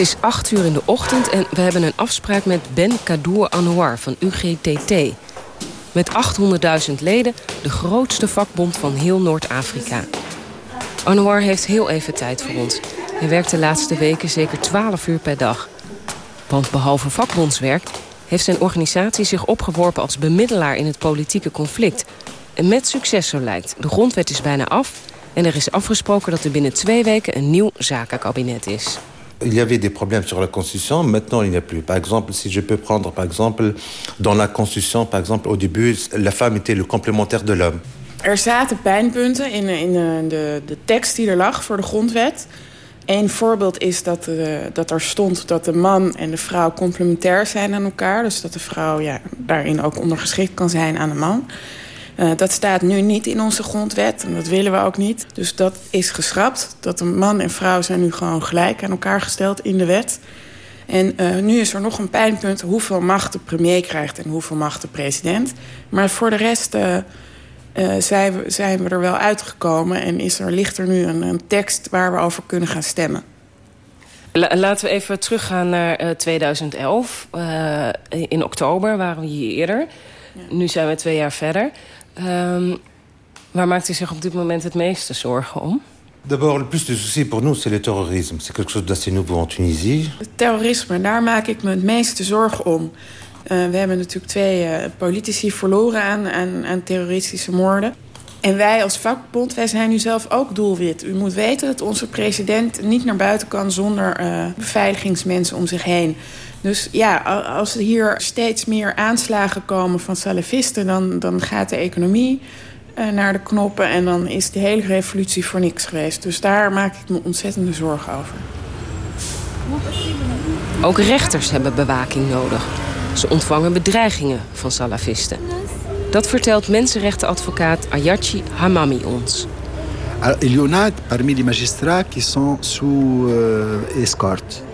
Is acht uur in de ochtend en we hebben een afspraak met Ben Kadour Anouar van UGTT. Met 800.000 leden de grootste vakbond van heel Noord-Afrika. Anouar heeft heel even tijd voor ons. Hij werkt de laatste weken zeker 12 uur per dag. Want behalve vakbondswerk heeft zijn organisatie zich opgeworpen als bemiddelaar in het politieke conflict. En met succes zo lijkt. De grondwet is bijna af en er is afgesproken dat er binnen twee weken een nieuw zakenkabinet is. Il y avait des problèmes sur la Constitution, maintenant il n'y a plus. Par exemple, si je peux prendre, par exemple, dans la Constitution, par exemple, au début, la femme était le complémentaire de l'homme. Er zaten pijnpunten in, in de, de, de tekst die er lag voor de grondwet. Een voorbeeld is dat, uh, dat er stond dat de man en de vrouw complementair zijn aan elkaar. Dus dat de vrouw ja, daarin ook ondergeschikt kan zijn aan de man. Uh, dat staat nu niet in onze grondwet en dat willen we ook niet. Dus dat is geschrapt. Dat de man en vrouw zijn nu gewoon gelijk aan elkaar gesteld in de wet. En uh, nu is er nog een pijnpunt hoeveel macht de premier krijgt en hoeveel macht de president. Maar voor de rest uh, zijn, we, zijn we er wel uitgekomen en is er, ligt er nu een, een tekst waar we over kunnen gaan stemmen. Laten we even teruggaan naar 2011. in oktober waren we hier eerder. Ja. Nu zijn we twee jaar verder. Um, waar maakt u zich op dit moment het meeste zorgen om? D'abord, le plus de soucis pour nous, c'est le terrorisme. C'est quelque chose d'assez nouveau en Tunisie. Het terrorisme, daar maak ik me het meeste zorgen om. Uh, we hebben natuurlijk twee uh, politici verloren aan, aan, aan terroristische moorden. En wij als vakbond, wij zijn nu zelf ook doelwit. U moet weten dat onze president niet naar buiten kan zonder uh, beveiligingsmensen om zich heen. Dus ja, als er hier steeds meer aanslagen komen van salafisten... dan, dan gaat de economie uh, naar de knoppen en dan is de hele revolutie voor niks geweest. Dus daar maak ik me ontzettende zorgen over. Ook rechters hebben bewaking nodig. Ze ontvangen bedreigingen van salafisten. Dat vertelt mensenrechtenadvocaat Ayachi Hamami ons. Il y en a parmi les magistrats qui sont sous euh, escorte.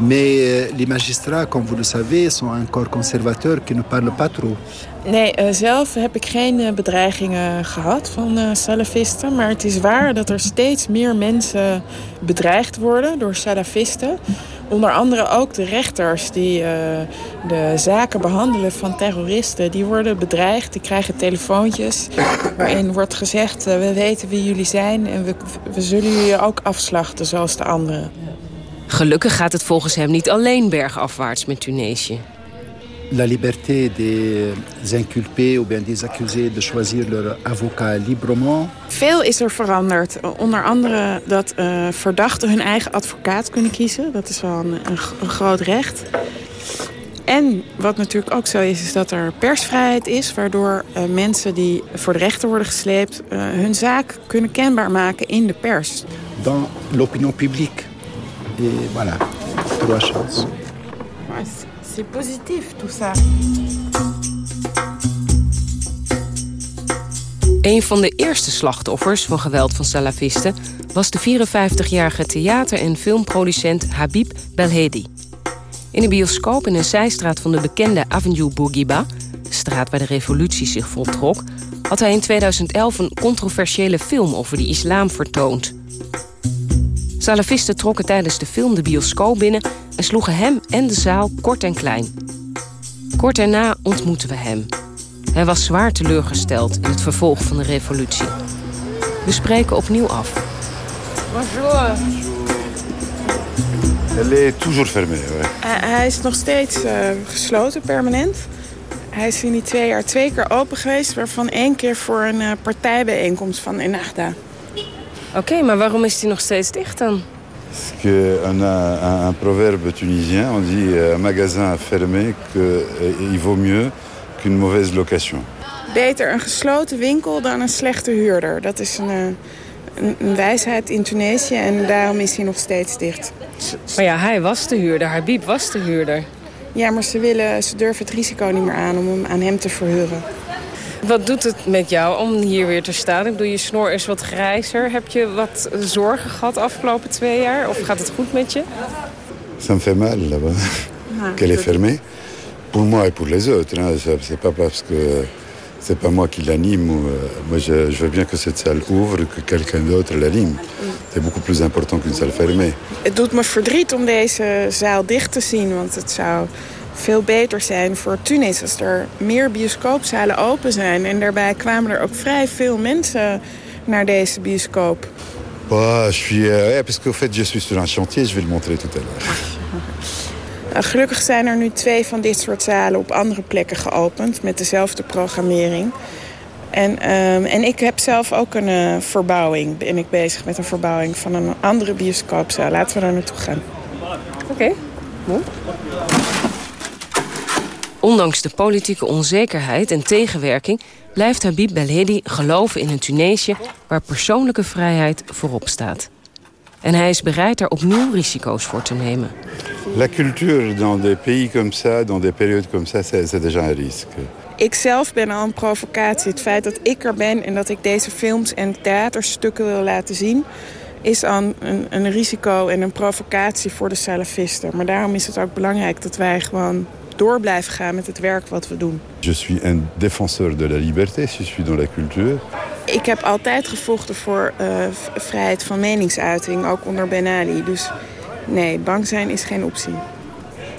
Mais euh, les magistrats, comme vous le savez, sont un corps conservateur qui ne parle pas trop. Nee, uh, zelf heb ik geen uh, bedreigingen gehad van uh, salafisten. Maar het is waar dat er steeds meer mensen bedreigd worden door salafisten. Onder andere ook de rechters die de zaken behandelen van terroristen. Die worden bedreigd, die krijgen telefoontjes waarin wordt gezegd... we weten wie jullie zijn en we, we zullen jullie ook afslachten zoals de anderen. Gelukkig gaat het volgens hem niet alleen bergafwaarts met Tunesië. La liberté des inculpés ou bien des accusés de choisir leur avocat librement. Veel is er veranderd. Onder andere dat uh, verdachten hun eigen advocaat kunnen kiezen. Dat is wel een, een, een groot recht. En wat natuurlijk ook zo is, is dat er persvrijheid is... waardoor uh, mensen die voor de rechter worden gesleept... Uh, hun zaak kunnen kenbaar maken in de pers. Dans l'opinion publique. Et voilà, trois chances. C'est positif tout ça. Een van de eerste slachtoffers van geweld van salafisten... was de 54-jarige theater- en filmproducent Habib Belhedi. In een bioscoop in een zijstraat van de bekende Avenue Bourguiba... de straat waar de revolutie zich voltrok... had hij in 2011 een controversiële film over de islam vertoond. Salafisten trokken tijdens de film de bioscoop binnen... en sloegen hem en de zaal kort en klein. Kort daarna ontmoetten we hem. Hij was zwaar teleurgesteld in het vervolg van de revolutie. We spreken opnieuw af. Bonjour. Elle est toujours fermée, hij is nog steeds uh, gesloten, permanent. Hij is in die twee jaar twee keer open geweest... waarvan één keer voor een uh, partijbijeenkomst van Ennahda. Oké, okay, maar waarom is hij nog steeds dicht dan? Parce qu'on a un, un, proverbe tunisien, on dit un magasin fermé qu'il vaut mieux qu'une mauvaise location. Beter een gesloten winkel dan een slechte huurder. Dat is een, een, een wijsheid in Tunesië en daarom is hij nog steeds dicht. Maar ja, hij was de huurder, Habib was de huurder. Ja, maar ze, willen, ze durven het risico niet meer aan om hem aan hem te verhuren. Wat doet het met jou om hier weer te staan? Ik bedoel, je snor is wat grijzer. Heb je wat zorgen gehad de afgelopen twee jaar? Of gaat het goed met je? Ça me fait mal là-bas, qu'elle est fermée. Pour moi et pour les autres. Hein. C'est pas parce que c'est pas moi qui l'anime. Euh, moi, je, je, veux bien que cette salle ouvre, que quelqu'un d'autre l'anime. C'est beaucoup plus important qu'une salle fermée. Het doet me verdriet om deze zaal dicht te zien, want het zou veel beter zijn voor Tunis als er meer bioscoopzalen open zijn. En daarbij kwamen er ook vrij veel mensen naar deze bioscoop. Bah, je suis, euh, parce qu'au fait, je suis sur un chantier, je vais le montrer tout à l'heure. Uh, gelukkig zijn er nu twee van dit soort zalen op andere plekken geopend met dezelfde programmering. En, um, en ik heb zelf ook een uh, verbouwing. Ben ik bezig met een verbouwing van een andere bioscoopzaal. Laten we daar naartoe gaan. Oké, okay. mooi. Ondanks de politieke onzekerheid en tegenwerking... blijft Habib Belhedi geloven in een Tunesië... waar persoonlijke vrijheid voorop staat. En hij is bereid daar opnieuw risico's voor te nemen. La culture dans des pays comme ça, dans des périodes comme ça, c'est déjà un risque. Ik zelf ben al een provocatie. Het feit dat ik er ben en dat ik deze films en theaterstukken wil laten zien... is al een, een risico en een provocatie voor de salafisten. Maar daarom is het ook belangrijk dat wij gewoon door blijven gaan met het werk wat we doen. Je suis un défenseur de la liberté, je suis dans la culture. Ik heb altijd gevochten voor uh, vrijheid van meningsuiting, ook onder Ben Ali. Dus nee, bang zijn is geen optie.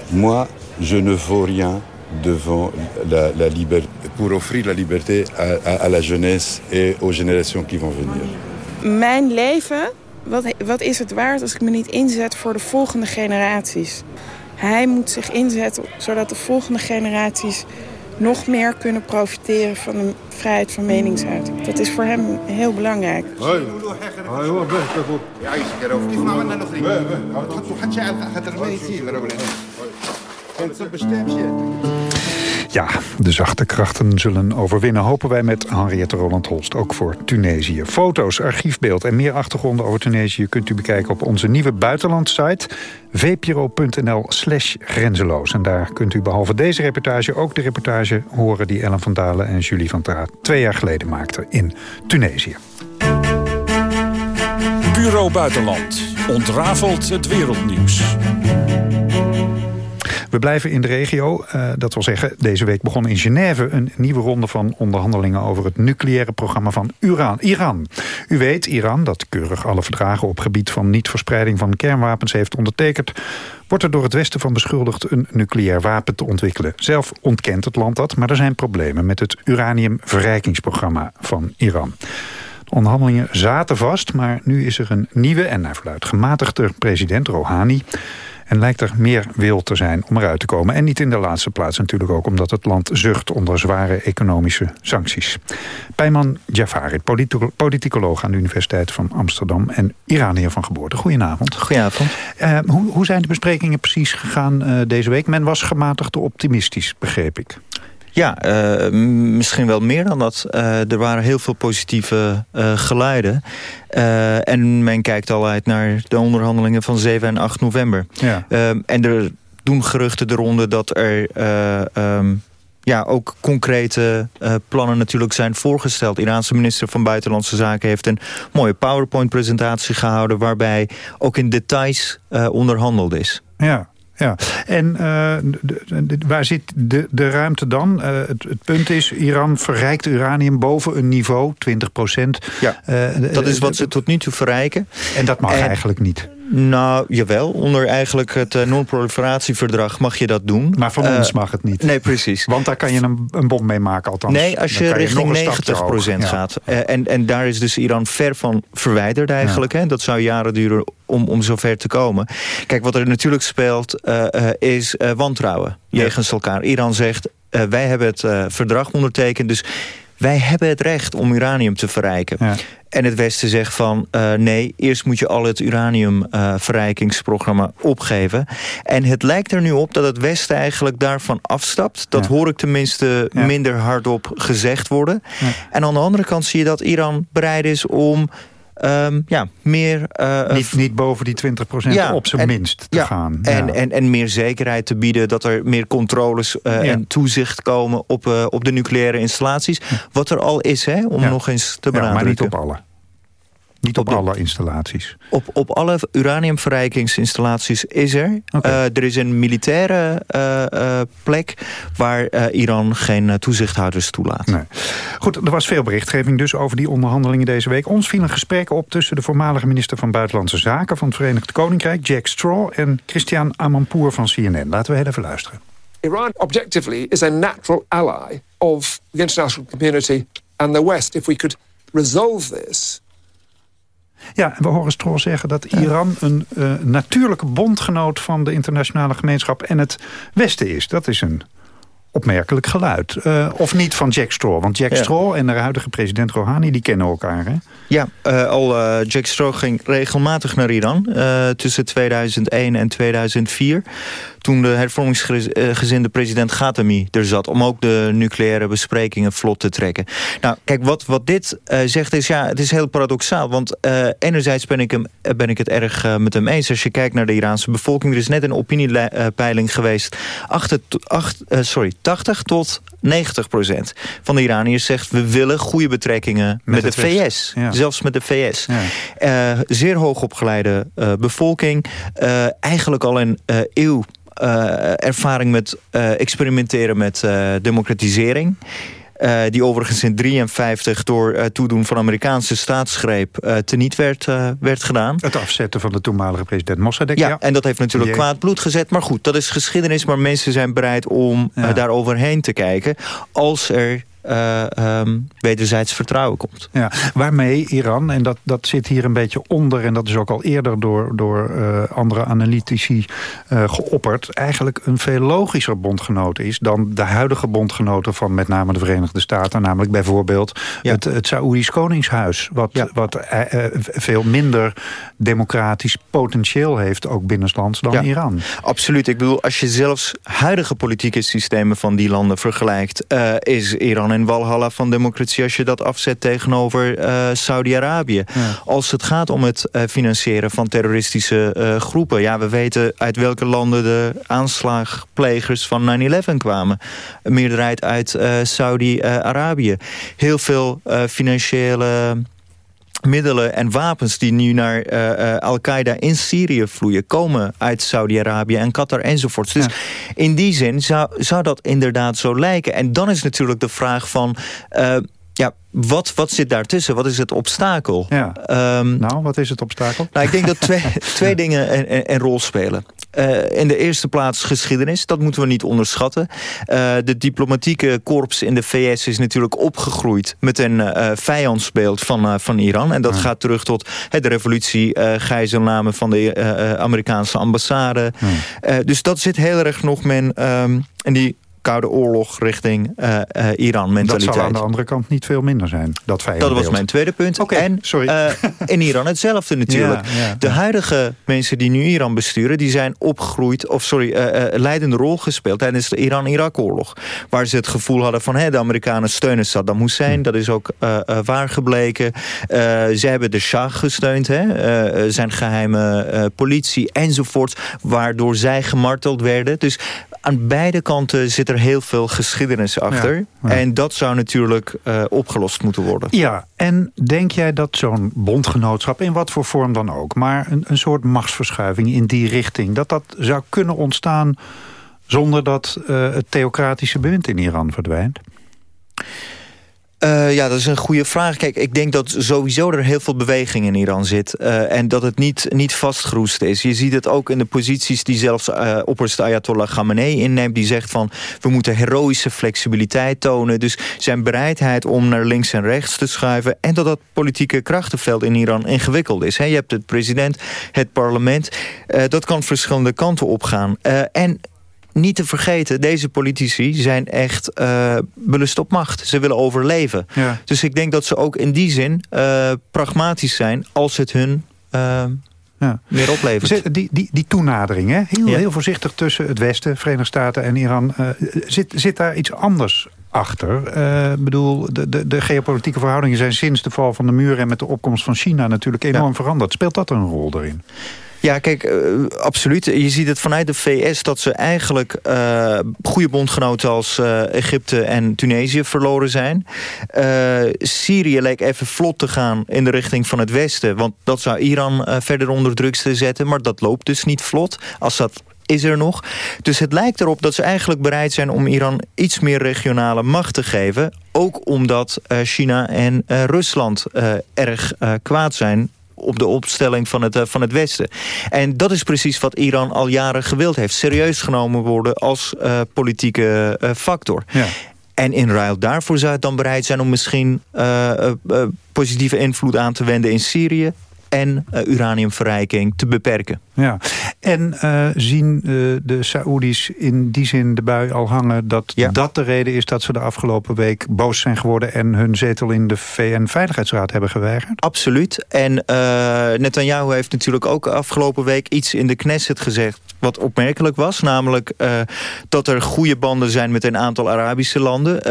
Moi, je ne vaux rien devant la, la liberté, pour offrir la liberté à, à, à, la jeunesse et aux générations qui vont venir. Mijn leven, wat, wat is het waard als ik me niet inzet voor de volgende generaties? Hij moet zich inzetten zodat de volgende generaties nog meer kunnen profiteren van de vrijheid van meningsuiting. Dat is voor hem heel belangrijk. Ja, de zachte krachten zullen overwinnen, hopen wij met Henriette Roland Holst, ook voor Tunesië. Foto's, archiefbeeld en meer achtergronden over Tunesië kunt u bekijken op onze nieuwe buitenlandsite vpro.nl slash grenzeloos. En daar kunt u behalve deze reportage ook de reportage horen die Ellen van Dalen en Julie van Traat twee jaar geleden maakten in Tunesië. Bureau Buitenland ontrafelt het wereldnieuws. We blijven in de regio. Uh, dat wil zeggen, deze week begon in Genève... een nieuwe ronde van onderhandelingen... over het nucleaire programma van Iran. Iran. U weet, Iran, dat keurig alle verdragen... op gebied van niet-verspreiding van kernwapens heeft ondertekend... wordt er door het Westen van beschuldigd een nucleair wapen te ontwikkelen. Zelf ontkent het land dat, maar er zijn problemen... met het uraniumverrijkingsprogramma van Iran. De onderhandelingen zaten vast, maar nu is er een nieuwe... en naar verluid gematigde president, Rouhani... En lijkt er meer wil te zijn om eruit te komen. En niet in de laatste plaats natuurlijk ook omdat het land zucht onder zware economische sancties. Pijman Jafari, politicoloog aan de Universiteit van Amsterdam en Iranier van geboorte. Goedenavond. Goedenavond. Uh, hoe, hoe zijn de besprekingen precies gegaan uh, deze week? Men was gematigd optimistisch, begreep ik. Ja, uh, misschien wel meer dan dat. Uh, er waren heel veel positieve uh, geluiden. en men kijkt al uit naar de onderhandelingen van 7 en 8 november. Ja. en er doen geruchten de ronde dat er... Um, ja, ook concrete uh, plannen natuurlijk zijn voorgesteld. De Iraanse minister van Buitenlandse Zaken heeft een mooie PowerPoint-presentatie gehouden... waarbij ook in details uh, onderhandeld is. Ja, ja, en uh, de, de, waar zit de, de ruimte dan? Uh, het, het, punt is, Iran verrijkt uranium boven een niveau, 20 procent. Ja, uh, dat is wat ze tot nu toe verrijken. En dat mag en, eigenlijk niet. Nou, jawel. Onder eigenlijk het uh, non-proliferatieverdrag mag je dat doen. Maar van uh, ons mag het niet. Nee, precies. Want daar kan je een, een bom mee maken althans. Nee, als je richting je 90 procent gaat. Ja. Uh, en, en daar is dus Iran ver van verwijderd eigenlijk. Ja. Hè? Dat zou jaren duren om, om zover te komen. Kijk, wat er natuurlijk speelt is wantrouwen. Jegens elkaar. Iran zegt, wij hebben het verdrag ondertekend. Dus wij hebben het recht om uranium te verrijken. Ja. En het Westen zegt van uh, nee, eerst moet je al het uraniumverrijkingsprogramma uh, opgeven. En het lijkt er nu op dat het Westen eigenlijk daarvan afstapt. Dat ja. hoor ik tenminste ja. minder hardop gezegd worden. Ja. En aan de andere kant zie je dat Iran bereid is om um, ja, meer... Uh, niet, niet boven die 20% ja, op zijn minst te gaan. Ja. En, en, en meer zekerheid te bieden dat er meer controles uh, en toezicht komen op, uh, op de nucleaire installaties. Wat er al is, hè, om nog eens te benadrukken. maar niet op alle. Niet op, alle installaties? Op, op alle uraniumverrijkingsinstallaties is er. Okay. Uh, er is een militaire uh, uh, plek waar Iran geen toezichthouders toelaat. Nee. Goed, er was veel berichtgeving dus over die onderhandelingen deze week. Ons viel een gesprek op tussen de voormalige minister van Buitenlandse Zaken... van het Verenigd Koninkrijk, Jack Straw... en Christian Amanpour van CNN. Laten we heel even luisteren. Iran objectively is a natural ally of the international community and the West. If we could resolve this ja, we horen Stroll zeggen dat Iran een uh, natuurlijke bondgenoot... van de internationale gemeenschap en het Westen is. Dat is een opmerkelijk geluid. Uh, of niet van Jack Straw. Want Jack ja. Straw en de huidige president Rouhani... die kennen elkaar, hè? Ja, uh, al uh, Jack Straw ging regelmatig naar Iran... tussen 2001 en 2004 toen de hervormingsgezinde president Ghatami er zat... om ook de nucleaire besprekingen vlot te trekken. Nou, kijk, wat, wat dit uh, zegt is, ja, het is heel paradoxaal. Want uh, enerzijds ben ik, hem, ben ik het erg uh, met hem eens. Als je kijkt naar de Iraanse bevolking... er is net een opiniepeiling geweest. 8, 8, sorry, 80 tot 90 procent van de Iraniërs zegt... we willen goede betrekkingen met, met de VS. Ja. Zelfs met de VS. Ja. zeer hoogopgeleide bevolking. eigenlijk al een eeuw ervaring met uh, experimenteren met uh, democratisering. die overigens in 1953 door toedoen van Amerikaanse staatsgreep teniet werd, werd gedaan. Het afzetten van de toenmalige president Mossadegh. Ja, ja, en dat heeft natuurlijk kwaad bloed gezet. Maar goed, dat is geschiedenis. Maar mensen zijn bereid om ja. daar overheen te kijken. Als er uh, um, wederzijds vertrouwen komt. Ja, waarmee Iran, en dat, dat zit hier een beetje onder... en dat is ook al eerder door, door uh, andere analytici uh, geopperd... eigenlijk een veel logischer bondgenoot is... dan de huidige bondgenoten van met name de Verenigde Staten. Namelijk bijvoorbeeld ja. het, het Saoedisch Koningshuis... wat, ja. wat veel minder democratisch potentieel heeft... ook binnenlands dan ja. Iran. Absoluut. Ik bedoel, als je zelfs huidige politieke systemen van die landen vergelijkt... is Iran en Walhalla van democratie... als je dat afzet tegenover uh, Saudi-Arabië. Ja. Als het gaat om het uh, financieren van terroristische uh, groepen... ja, we weten uit welke landen de aanslagplegers van 9-11 kwamen. Een meerderheid uit Saudi-Arabië. Heel veel financiële middelen en wapens die nu naar uh, uh, Al-Qaeda in Syrië vloeien... komen uit Saudi-Arabië en Qatar enzovoorts. Dus ja. in die zin zou, zou dat inderdaad zo lijken. En dan is natuurlijk de vraag van... Uh, ja, wat, wat zit daartussen? Wat is het obstakel? Ja. Um, nou, wat is het obstakel? Nou, ik denk dat twee, twee dingen een, een, een rol spelen. Uh, in de eerste plaats geschiedenis, dat moeten we niet onderschatten. Uh, de diplomatieke korps in de VS is natuurlijk opgegroeid... met een uh, vijandsbeeld van, van Iran. En dat ja. gaat terug tot de revolutie, gijzelname van de Amerikaanse ambassade. Ja. dus dat zit heel erg nog men... Um, en die Koude Oorlog richting uh, uh, Iran mentaliteit. Dat zal aan de andere kant niet veel minder zijn. Dat, dat was mijn tweede punt. Okay, en sorry. Uh, in Iran hetzelfde natuurlijk. Ja, ja, de huidige mensen die nu Iran besturen... die zijn opgegroeid, of sorry, leidende rol gespeeld... tijdens de Iran-Irak-oorlog. Waar ze het gevoel hadden van... Hè, de Amerikanen steunen Saddam Hussein. Hm. Dat is ook waar gebleken. ze hebben de Shah gesteund. Hè, zijn geheime politie enzovoort. Waardoor zij gemarteld werden. Dus aan beide kanten zit er heel veel geschiedenis achter. Ja, ja. En dat zou natuurlijk uh, opgelost moeten worden. Ja, en denk jij dat zo'n bondgenootschap, in wat voor vorm dan ook... maar een, een soort machtsverschuiving in die richting... dat dat zou kunnen ontstaan zonder dat uh, het theocratische bewind in Iran verdwijnt? Uh, ja, dat is een goede vraag. Kijk, ik denk dat sowieso er heel veel beweging in Iran zit. Uh, en dat het niet, niet vastgeroest is. Je ziet het ook in de posities die zelfs uh, opperste Ayatollah Khamenei inneemt. Die zegt van, we moeten heroïsche flexibiliteit tonen. Dus zijn bereidheid om naar links en rechts te schuiven. En dat dat politieke krachtenveld in Iran ingewikkeld is. Je hebt het president, het parlement. dat kan verschillende kanten opgaan. en niet te vergeten, deze politici zijn echt uh, belust op macht. Ze willen overleven. Ja. Dus ik denk dat ze ook in die zin uh, pragmatisch zijn als het hun... Uh, ja. meer oplevert. Die, die, die toenadering, hè? Heel, ja. heel voorzichtig tussen het Westen, Verenigde Staten en Iran. zit, zit daar iets anders achter? Ik bedoel, de, de, de, geopolitieke verhoudingen zijn sinds de val van de muur... en met de opkomst van China natuurlijk enorm veranderd. Speelt dat een rol daarin? Ja, kijk, uh, absoluut. Je ziet het vanuit de VS dat ze eigenlijk uh, goede bondgenoten als uh, Egypte en Tunesië verloren zijn. Syrië leek even vlot te gaan in de richting van het Westen. Want dat zou Iran verder onder druk zetten. Maar dat loopt dus niet vlot. Assad is er nog. Dus het lijkt erop dat ze eigenlijk bereid zijn om Iran iets meer regionale macht te geven. Ook omdat China en Rusland erg kwaad zijn op de opstelling van het, eh, van het Westen. En dat is precies wat Iran al jaren gewild heeft. Serieus genomen worden als uh, politieke uh, factor. Ja. En in ruil daarvoor zou het dan bereid zijn om misschien positieve invloed aan te wenden in Syrië en uh, uraniumverrijking te beperken. Ja. En uh, zien uh, de Saoedi's in die zin de bui al hangen... dat ja. dat de reden is dat ze de afgelopen week boos zijn geworden... en hun zetel in de VN-veiligheidsraad hebben geweigerd? Absoluut. En Netanyahu heeft natuurlijk ook afgelopen week iets in de Knesset gezegd... wat opmerkelijk was, namelijk dat er goede banden zijn met een aantal Arabische landen.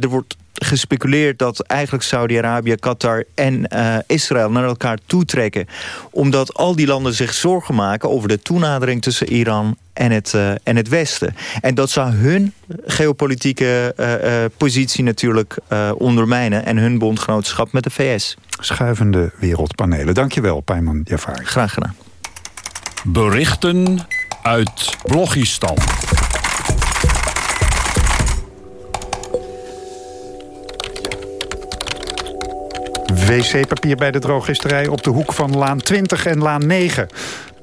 er wordt gespeculeerd dat eigenlijk Saudi-Arabië, Qatar en uh, Israël naar elkaar toetrekken. Omdat al die landen zich zorgen maken over de toenadering tussen Iran en het, uh, en het Westen. En dat zou hun geopolitieke uh, positie natuurlijk ondermijnen... en hun bondgenootschap met de VS. Schuivende wereldpanelen. Dankjewel, Payman Jafari. Graag gedaan. Berichten uit Blogistan. Wc-papier bij de drogisterij op de hoek van Laan 20 en Laan 9.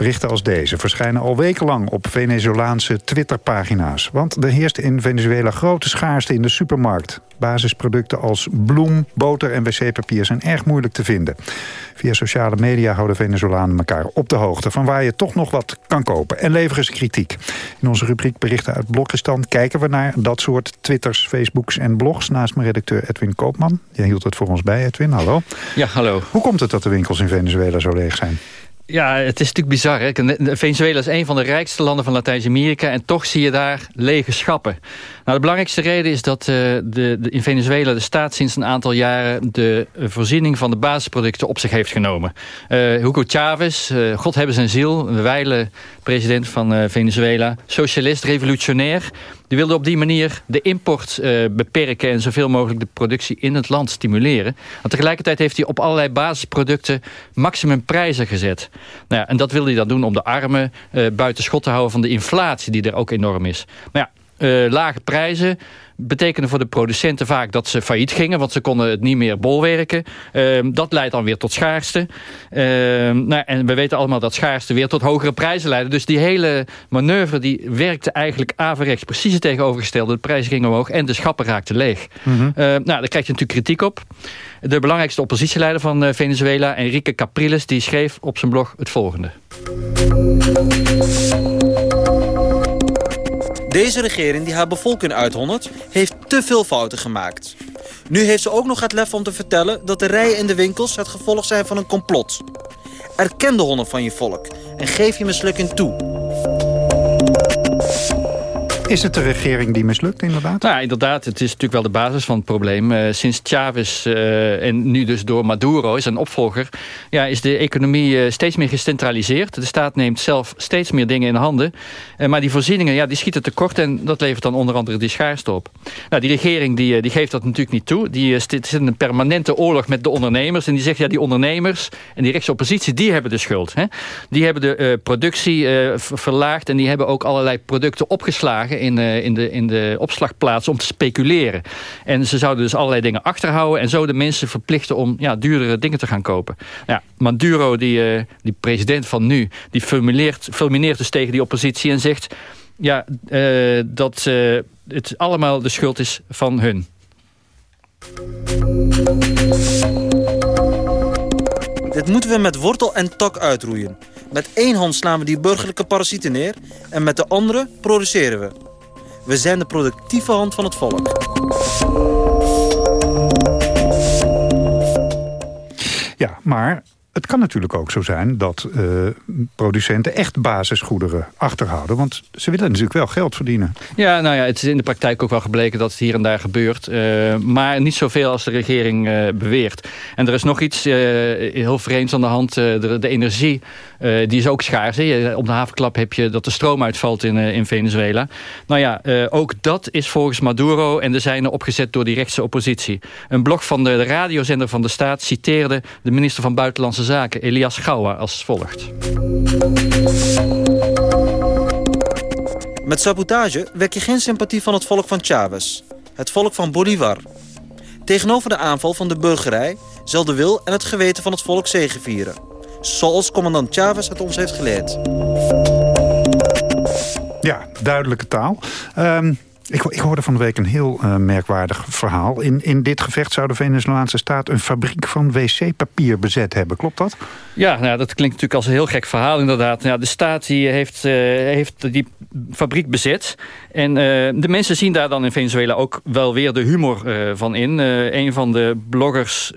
Berichten als deze verschijnen al wekenlang op Venezolaanse Twitterpagina's. Want er heerst in Venezuela grote schaarste in de supermarkt. Basisproducten als bloem, boter en wc-papier zijn erg moeilijk te vinden. Via sociale media houden Venezolanen elkaar op de hoogte... van waar je toch nog wat kan kopen. En leveren ze kritiek. In onze rubriek Berichten uit Blokistan kijken we naar dat soort Twitters, Facebooks en blogs... naast mijn redacteur Edwin Koopman. Jij hield het voor ons bij, Edwin. Hallo. Ja, hallo. Hoe komt het dat de winkels in Venezuela zo leeg zijn? Ja, het is natuurlijk bizar. Hè? Venezuela is een van de rijkste landen van Latijns-Amerika... en toch zie je daar lege schappen. Nou, de belangrijkste reden is dat uh, de, de, in Venezuela de staat sinds een aantal jaren... de voorziening van de basisproducten op zich heeft genomen. Uh, Hugo Chavez, uh, God hebben zijn ziel, een wijle president van Venezuela... socialist, revolutionair... Die wilde op die manier de import beperken... en zoveel mogelijk de productie in het land stimuleren. Maar tegelijkertijd heeft hij op allerlei basisproducten... maximumprijzen gezet. Nou ja, en dat wilde hij dan doen om de armen buiten schot te houden... van de inflatie die er ook enorm is. Maar ja, uh, lage prijzen betekende voor de producenten vaak dat ze failliet gingen... want ze konden het niet meer bolwerken. Uh, dat leidt dan weer tot schaarste. Uh, nou, en we weten allemaal dat schaarste weer tot hogere prijzen leidde. Dus die hele manoeuvre die werkte eigenlijk averechts. Precies het tegenovergestelde. De prijzen gingen omhoog en de schappen raakten leeg. Mm -hmm. nou, daar krijg je natuurlijk kritiek op. De belangrijkste oppositieleider van uh, Venezuela, Enrique Capriles... die schreef op zijn blog het volgende. Deze regering die haar bevolking uithonderd, heeft te veel fouten gemaakt. Nu heeft ze ook nog het lef om te vertellen dat de rijen in de winkels het gevolg zijn van een complot. Erken de honden van je volk en geef je mislukking toe. Is het de regering die mislukt, inderdaad? Nou, ja, inderdaad. Het is natuurlijk wel de basis van het probleem. Uh, sinds Chavez uh, en nu dus door Maduro, zijn opvolger... Ja, is de economie uh, steeds meer gecentraliseerd. De staat neemt zelf steeds meer dingen in handen. maar die voorzieningen ja, die schieten tekort... en dat levert dan onder andere die schaarste op. Nou, die regering die, die geeft dat natuurlijk niet toe. Die zit in een permanente oorlog met de ondernemers. En die zegt, ja, die ondernemers en die rechtse oppositie... die hebben de schuld. Hè? Die hebben de productie verlaagd... en die hebben ook allerlei producten opgeslagen in, uh, in, de, in de opslagplaats om te speculeren. En ze zouden dus allerlei dingen achterhouden... en zo de mensen verplichten om ja, duurdere dingen te gaan kopen. Ja, Maduro, die, uh, die president van nu... die fulmineert, fulmineert dus tegen die oppositie en zegt... ja, uh, dat het allemaal de schuld is van hun. Dit moeten we met wortel en tak uitroeien. Met één hand slaan we die burgerlijke parasieten neer... en met de andere produceren we. We zijn de productieve hand van het volk. Ja, maar het kan natuurlijk ook zo zijn dat uh, producenten echt basisgoederen achterhouden. Want ze willen natuurlijk wel geld verdienen. Ja, nou ja, het is in de praktijk ook wel gebleken dat het hier en daar gebeurt. Uh, maar niet zoveel als de regering uh, beweert. En er is nog iets heel vreemds aan de hand. De, energie, die is ook schaars. Hè? Op de havenklap heb je dat de stroom uitvalt in, in Venezuela. Nou ja, ook dat is volgens Maduro en de zijne opgezet door die rechtse oppositie. Een blog van de, de radiozender van de staat citeerde de minister van Buitenlandse Zaken, Elias Gouwa, als volgt. Met sabotage wek je geen sympathie van het volk van Chavez. Het volk van Bolivar. Tegenover de aanval van de burgerij zal de wil en het geweten van het volk zegevieren. Zoals commandant Chavez het ons heeft geleerd. Ja, duidelijke taal. Um, ik, ik, hoorde van de week een heel uh, merkwaardig verhaal. In, in dit gevecht zou de Venezolaanse staat een fabriek van wc-papier bezet hebben. Klopt dat? Ja, nou, dat klinkt natuurlijk als een heel gek verhaal inderdaad. De staat die heeft, uh, heeft die fabriek bezet. En uh, de mensen zien daar dan in Venezuela ook wel weer de humor van in. een van de bloggers,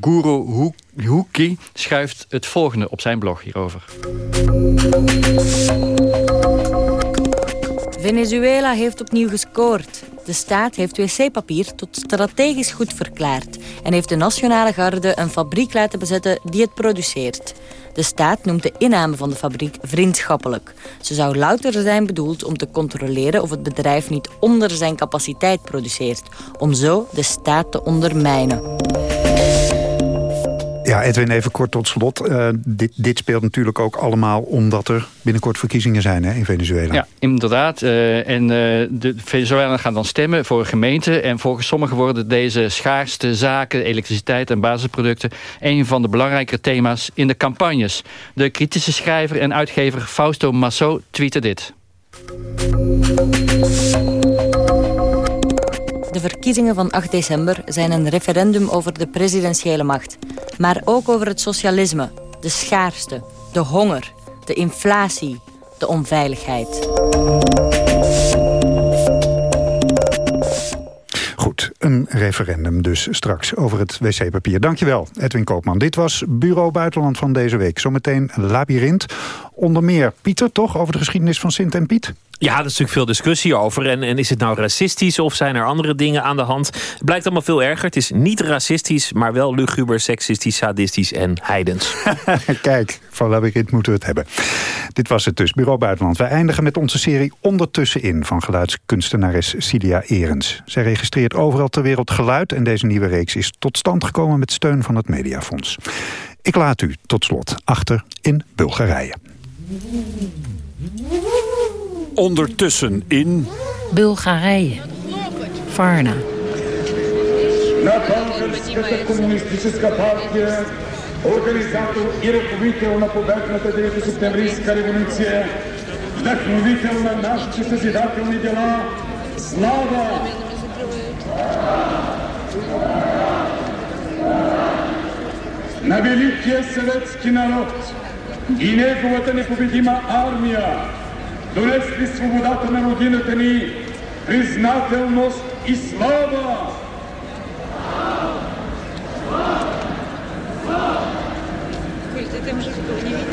Guru Huki, schuift het volgende op zijn blog hierover. Venezuela heeft opnieuw gescoord. De staat heeft wc-papier tot strategisch goed verklaard... en heeft de Nationale Garde een fabriek laten bezetten die het produceert. De staat noemt de inname van de fabriek vriendschappelijk. Ze zou louter zijn bedoeld om te controleren of het bedrijf niet onder zijn capaciteit produceert... om zo de staat te ondermijnen. Ja, Edwin, even kort tot slot. Uh, dit, dit speelt natuurlijk ook allemaal omdat er binnenkort verkiezingen zijn hè, in Venezuela. Ja, inderdaad. Uh, en uh, de Venezuelanen gaan dan stemmen voor een gemeente. En volgens sommigen worden deze schaarste zaken, elektriciteit en basisproducten... een van de belangrijkere thema's in de campagnes. De kritische schrijver en uitgever Fausto Masso tweette dit. De verkiezingen van 8 december zijn een referendum over de presidentiële macht. Maar ook over het socialisme, de schaarste, de honger, de inflatie, de onveiligheid. Goed, een referendum dus straks over het wc-papier. Dankjewel, Edwin Koopman. Dit was Bureau Buitenland van deze week. Zometeen Labyrinth. Onder meer Pieter, toch, over de geschiedenis van Sint en Piet? Ja, er is natuurlijk veel discussie over. En, en is het nou racistisch of zijn er andere dingen aan de hand? Het blijkt allemaal veel erger. Het is niet racistisch, maar wel luguber, seksistisch, sadistisch en heidens. Kijk, van Labyrinth moeten we het hebben. Dit was het dus, Bureau Buitenland. Wij eindigen met onze serie Ondertussenin van geluidskunstenares Cilia Erens. Zij registreert overal ter wereld geluid en deze nieuwe reeks is tot stand gekomen met steun van het Mediafonds. Ik laat u tot slot achter in Bulgarije. Ondertussen in... Bulgarije. Varna. организатор и ръководител на победната 9 септемврийска революция, вдъхновител на нашите съзидателни дела, слава! На великия съветски народ И неговата непобедима армия, донесли свободата на родината ни, признателност и слава! Ты можешь не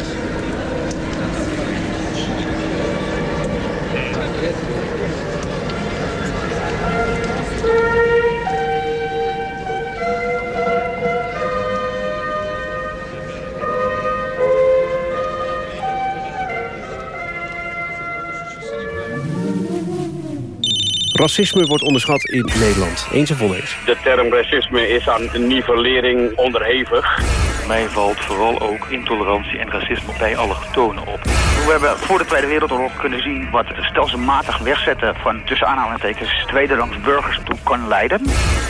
Racisme wordt onderschat in Nederland. Eens en voneens. De term racisme is aan nivellering onderhevig. Mij valt vooral ook intolerantie en racisme bij alle tonen op. We hebben voor de Tweede Wereldoorlog kunnen zien wat stelselmatig wegzetten van tussen aanhalingstekens tweederangs burgers toe kan leiden.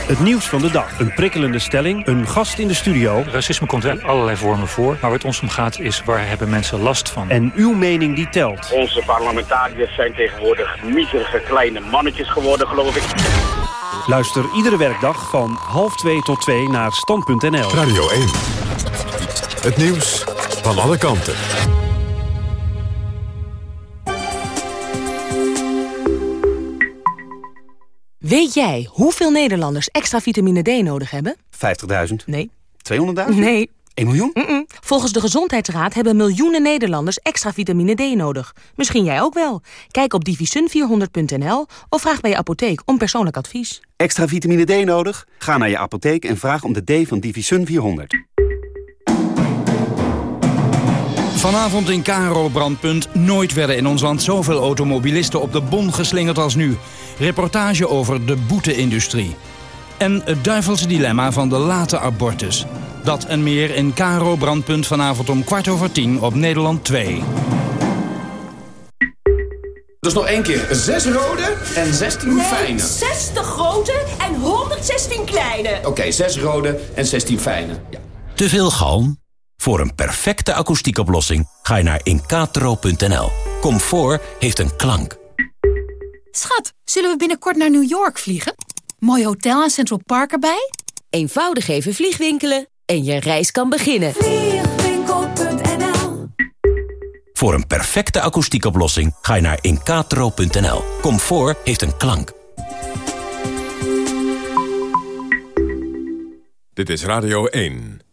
Het nieuws van de dag. Een prikkelende stelling. Een gast in de studio. Racisme komt in allerlei vormen voor. Maar waar het ons om gaat is waar hebben mensen last van. En uw mening die telt. Onze parlementariërs zijn tegenwoordig miserige kleine mannetjes geworden geloof ik. Luister iedere werkdag van half twee tot twee naar stand.nl. Radio 1. Het nieuws van alle kanten. Weet jij hoeveel Nederlanders extra vitamine D nodig hebben? 50.000. Nee. 200.000? Nee. 1 miljoen? Mm Volgens de Gezondheidsraad hebben miljoenen Nederlanders extra vitamine D nodig. Misschien jij ook wel. Kijk op divisun400.nl of vraag bij je apotheek om persoonlijk advies. Extra vitamine D nodig? Ga naar je apotheek en vraag om de D van Divisun 400. Vanavond in Karo Brandpunt. Nooit werden in ons land zoveel automobilisten op de bon geslingerd als nu. Reportage over de boete-industrie. En het duivelse dilemma van de late abortus. Dat en meer in Karo Brandpunt vanavond om kwart over tien op Nederland 2. Dus nog één keer. Zes rode en 16 nee, fijne. 60 grote en 116 kleine. Oké, zes rode en 16 fijne. Ja. Te veel galm? Voor een perfecte akoestiekoplossing ga je naar incatro.nl. Comfort heeft een klank. Schat, zullen we binnenkort naar New York vliegen? Mooi hotel en Central Park erbij? Eenvoudig even vliegwinkelen en je reis kan beginnen. Vliegwinkel.nl Voor een perfecte akoestiekoplossing ga je naar incatro.nl. Comfort heeft een klank. Dit is Radio 1.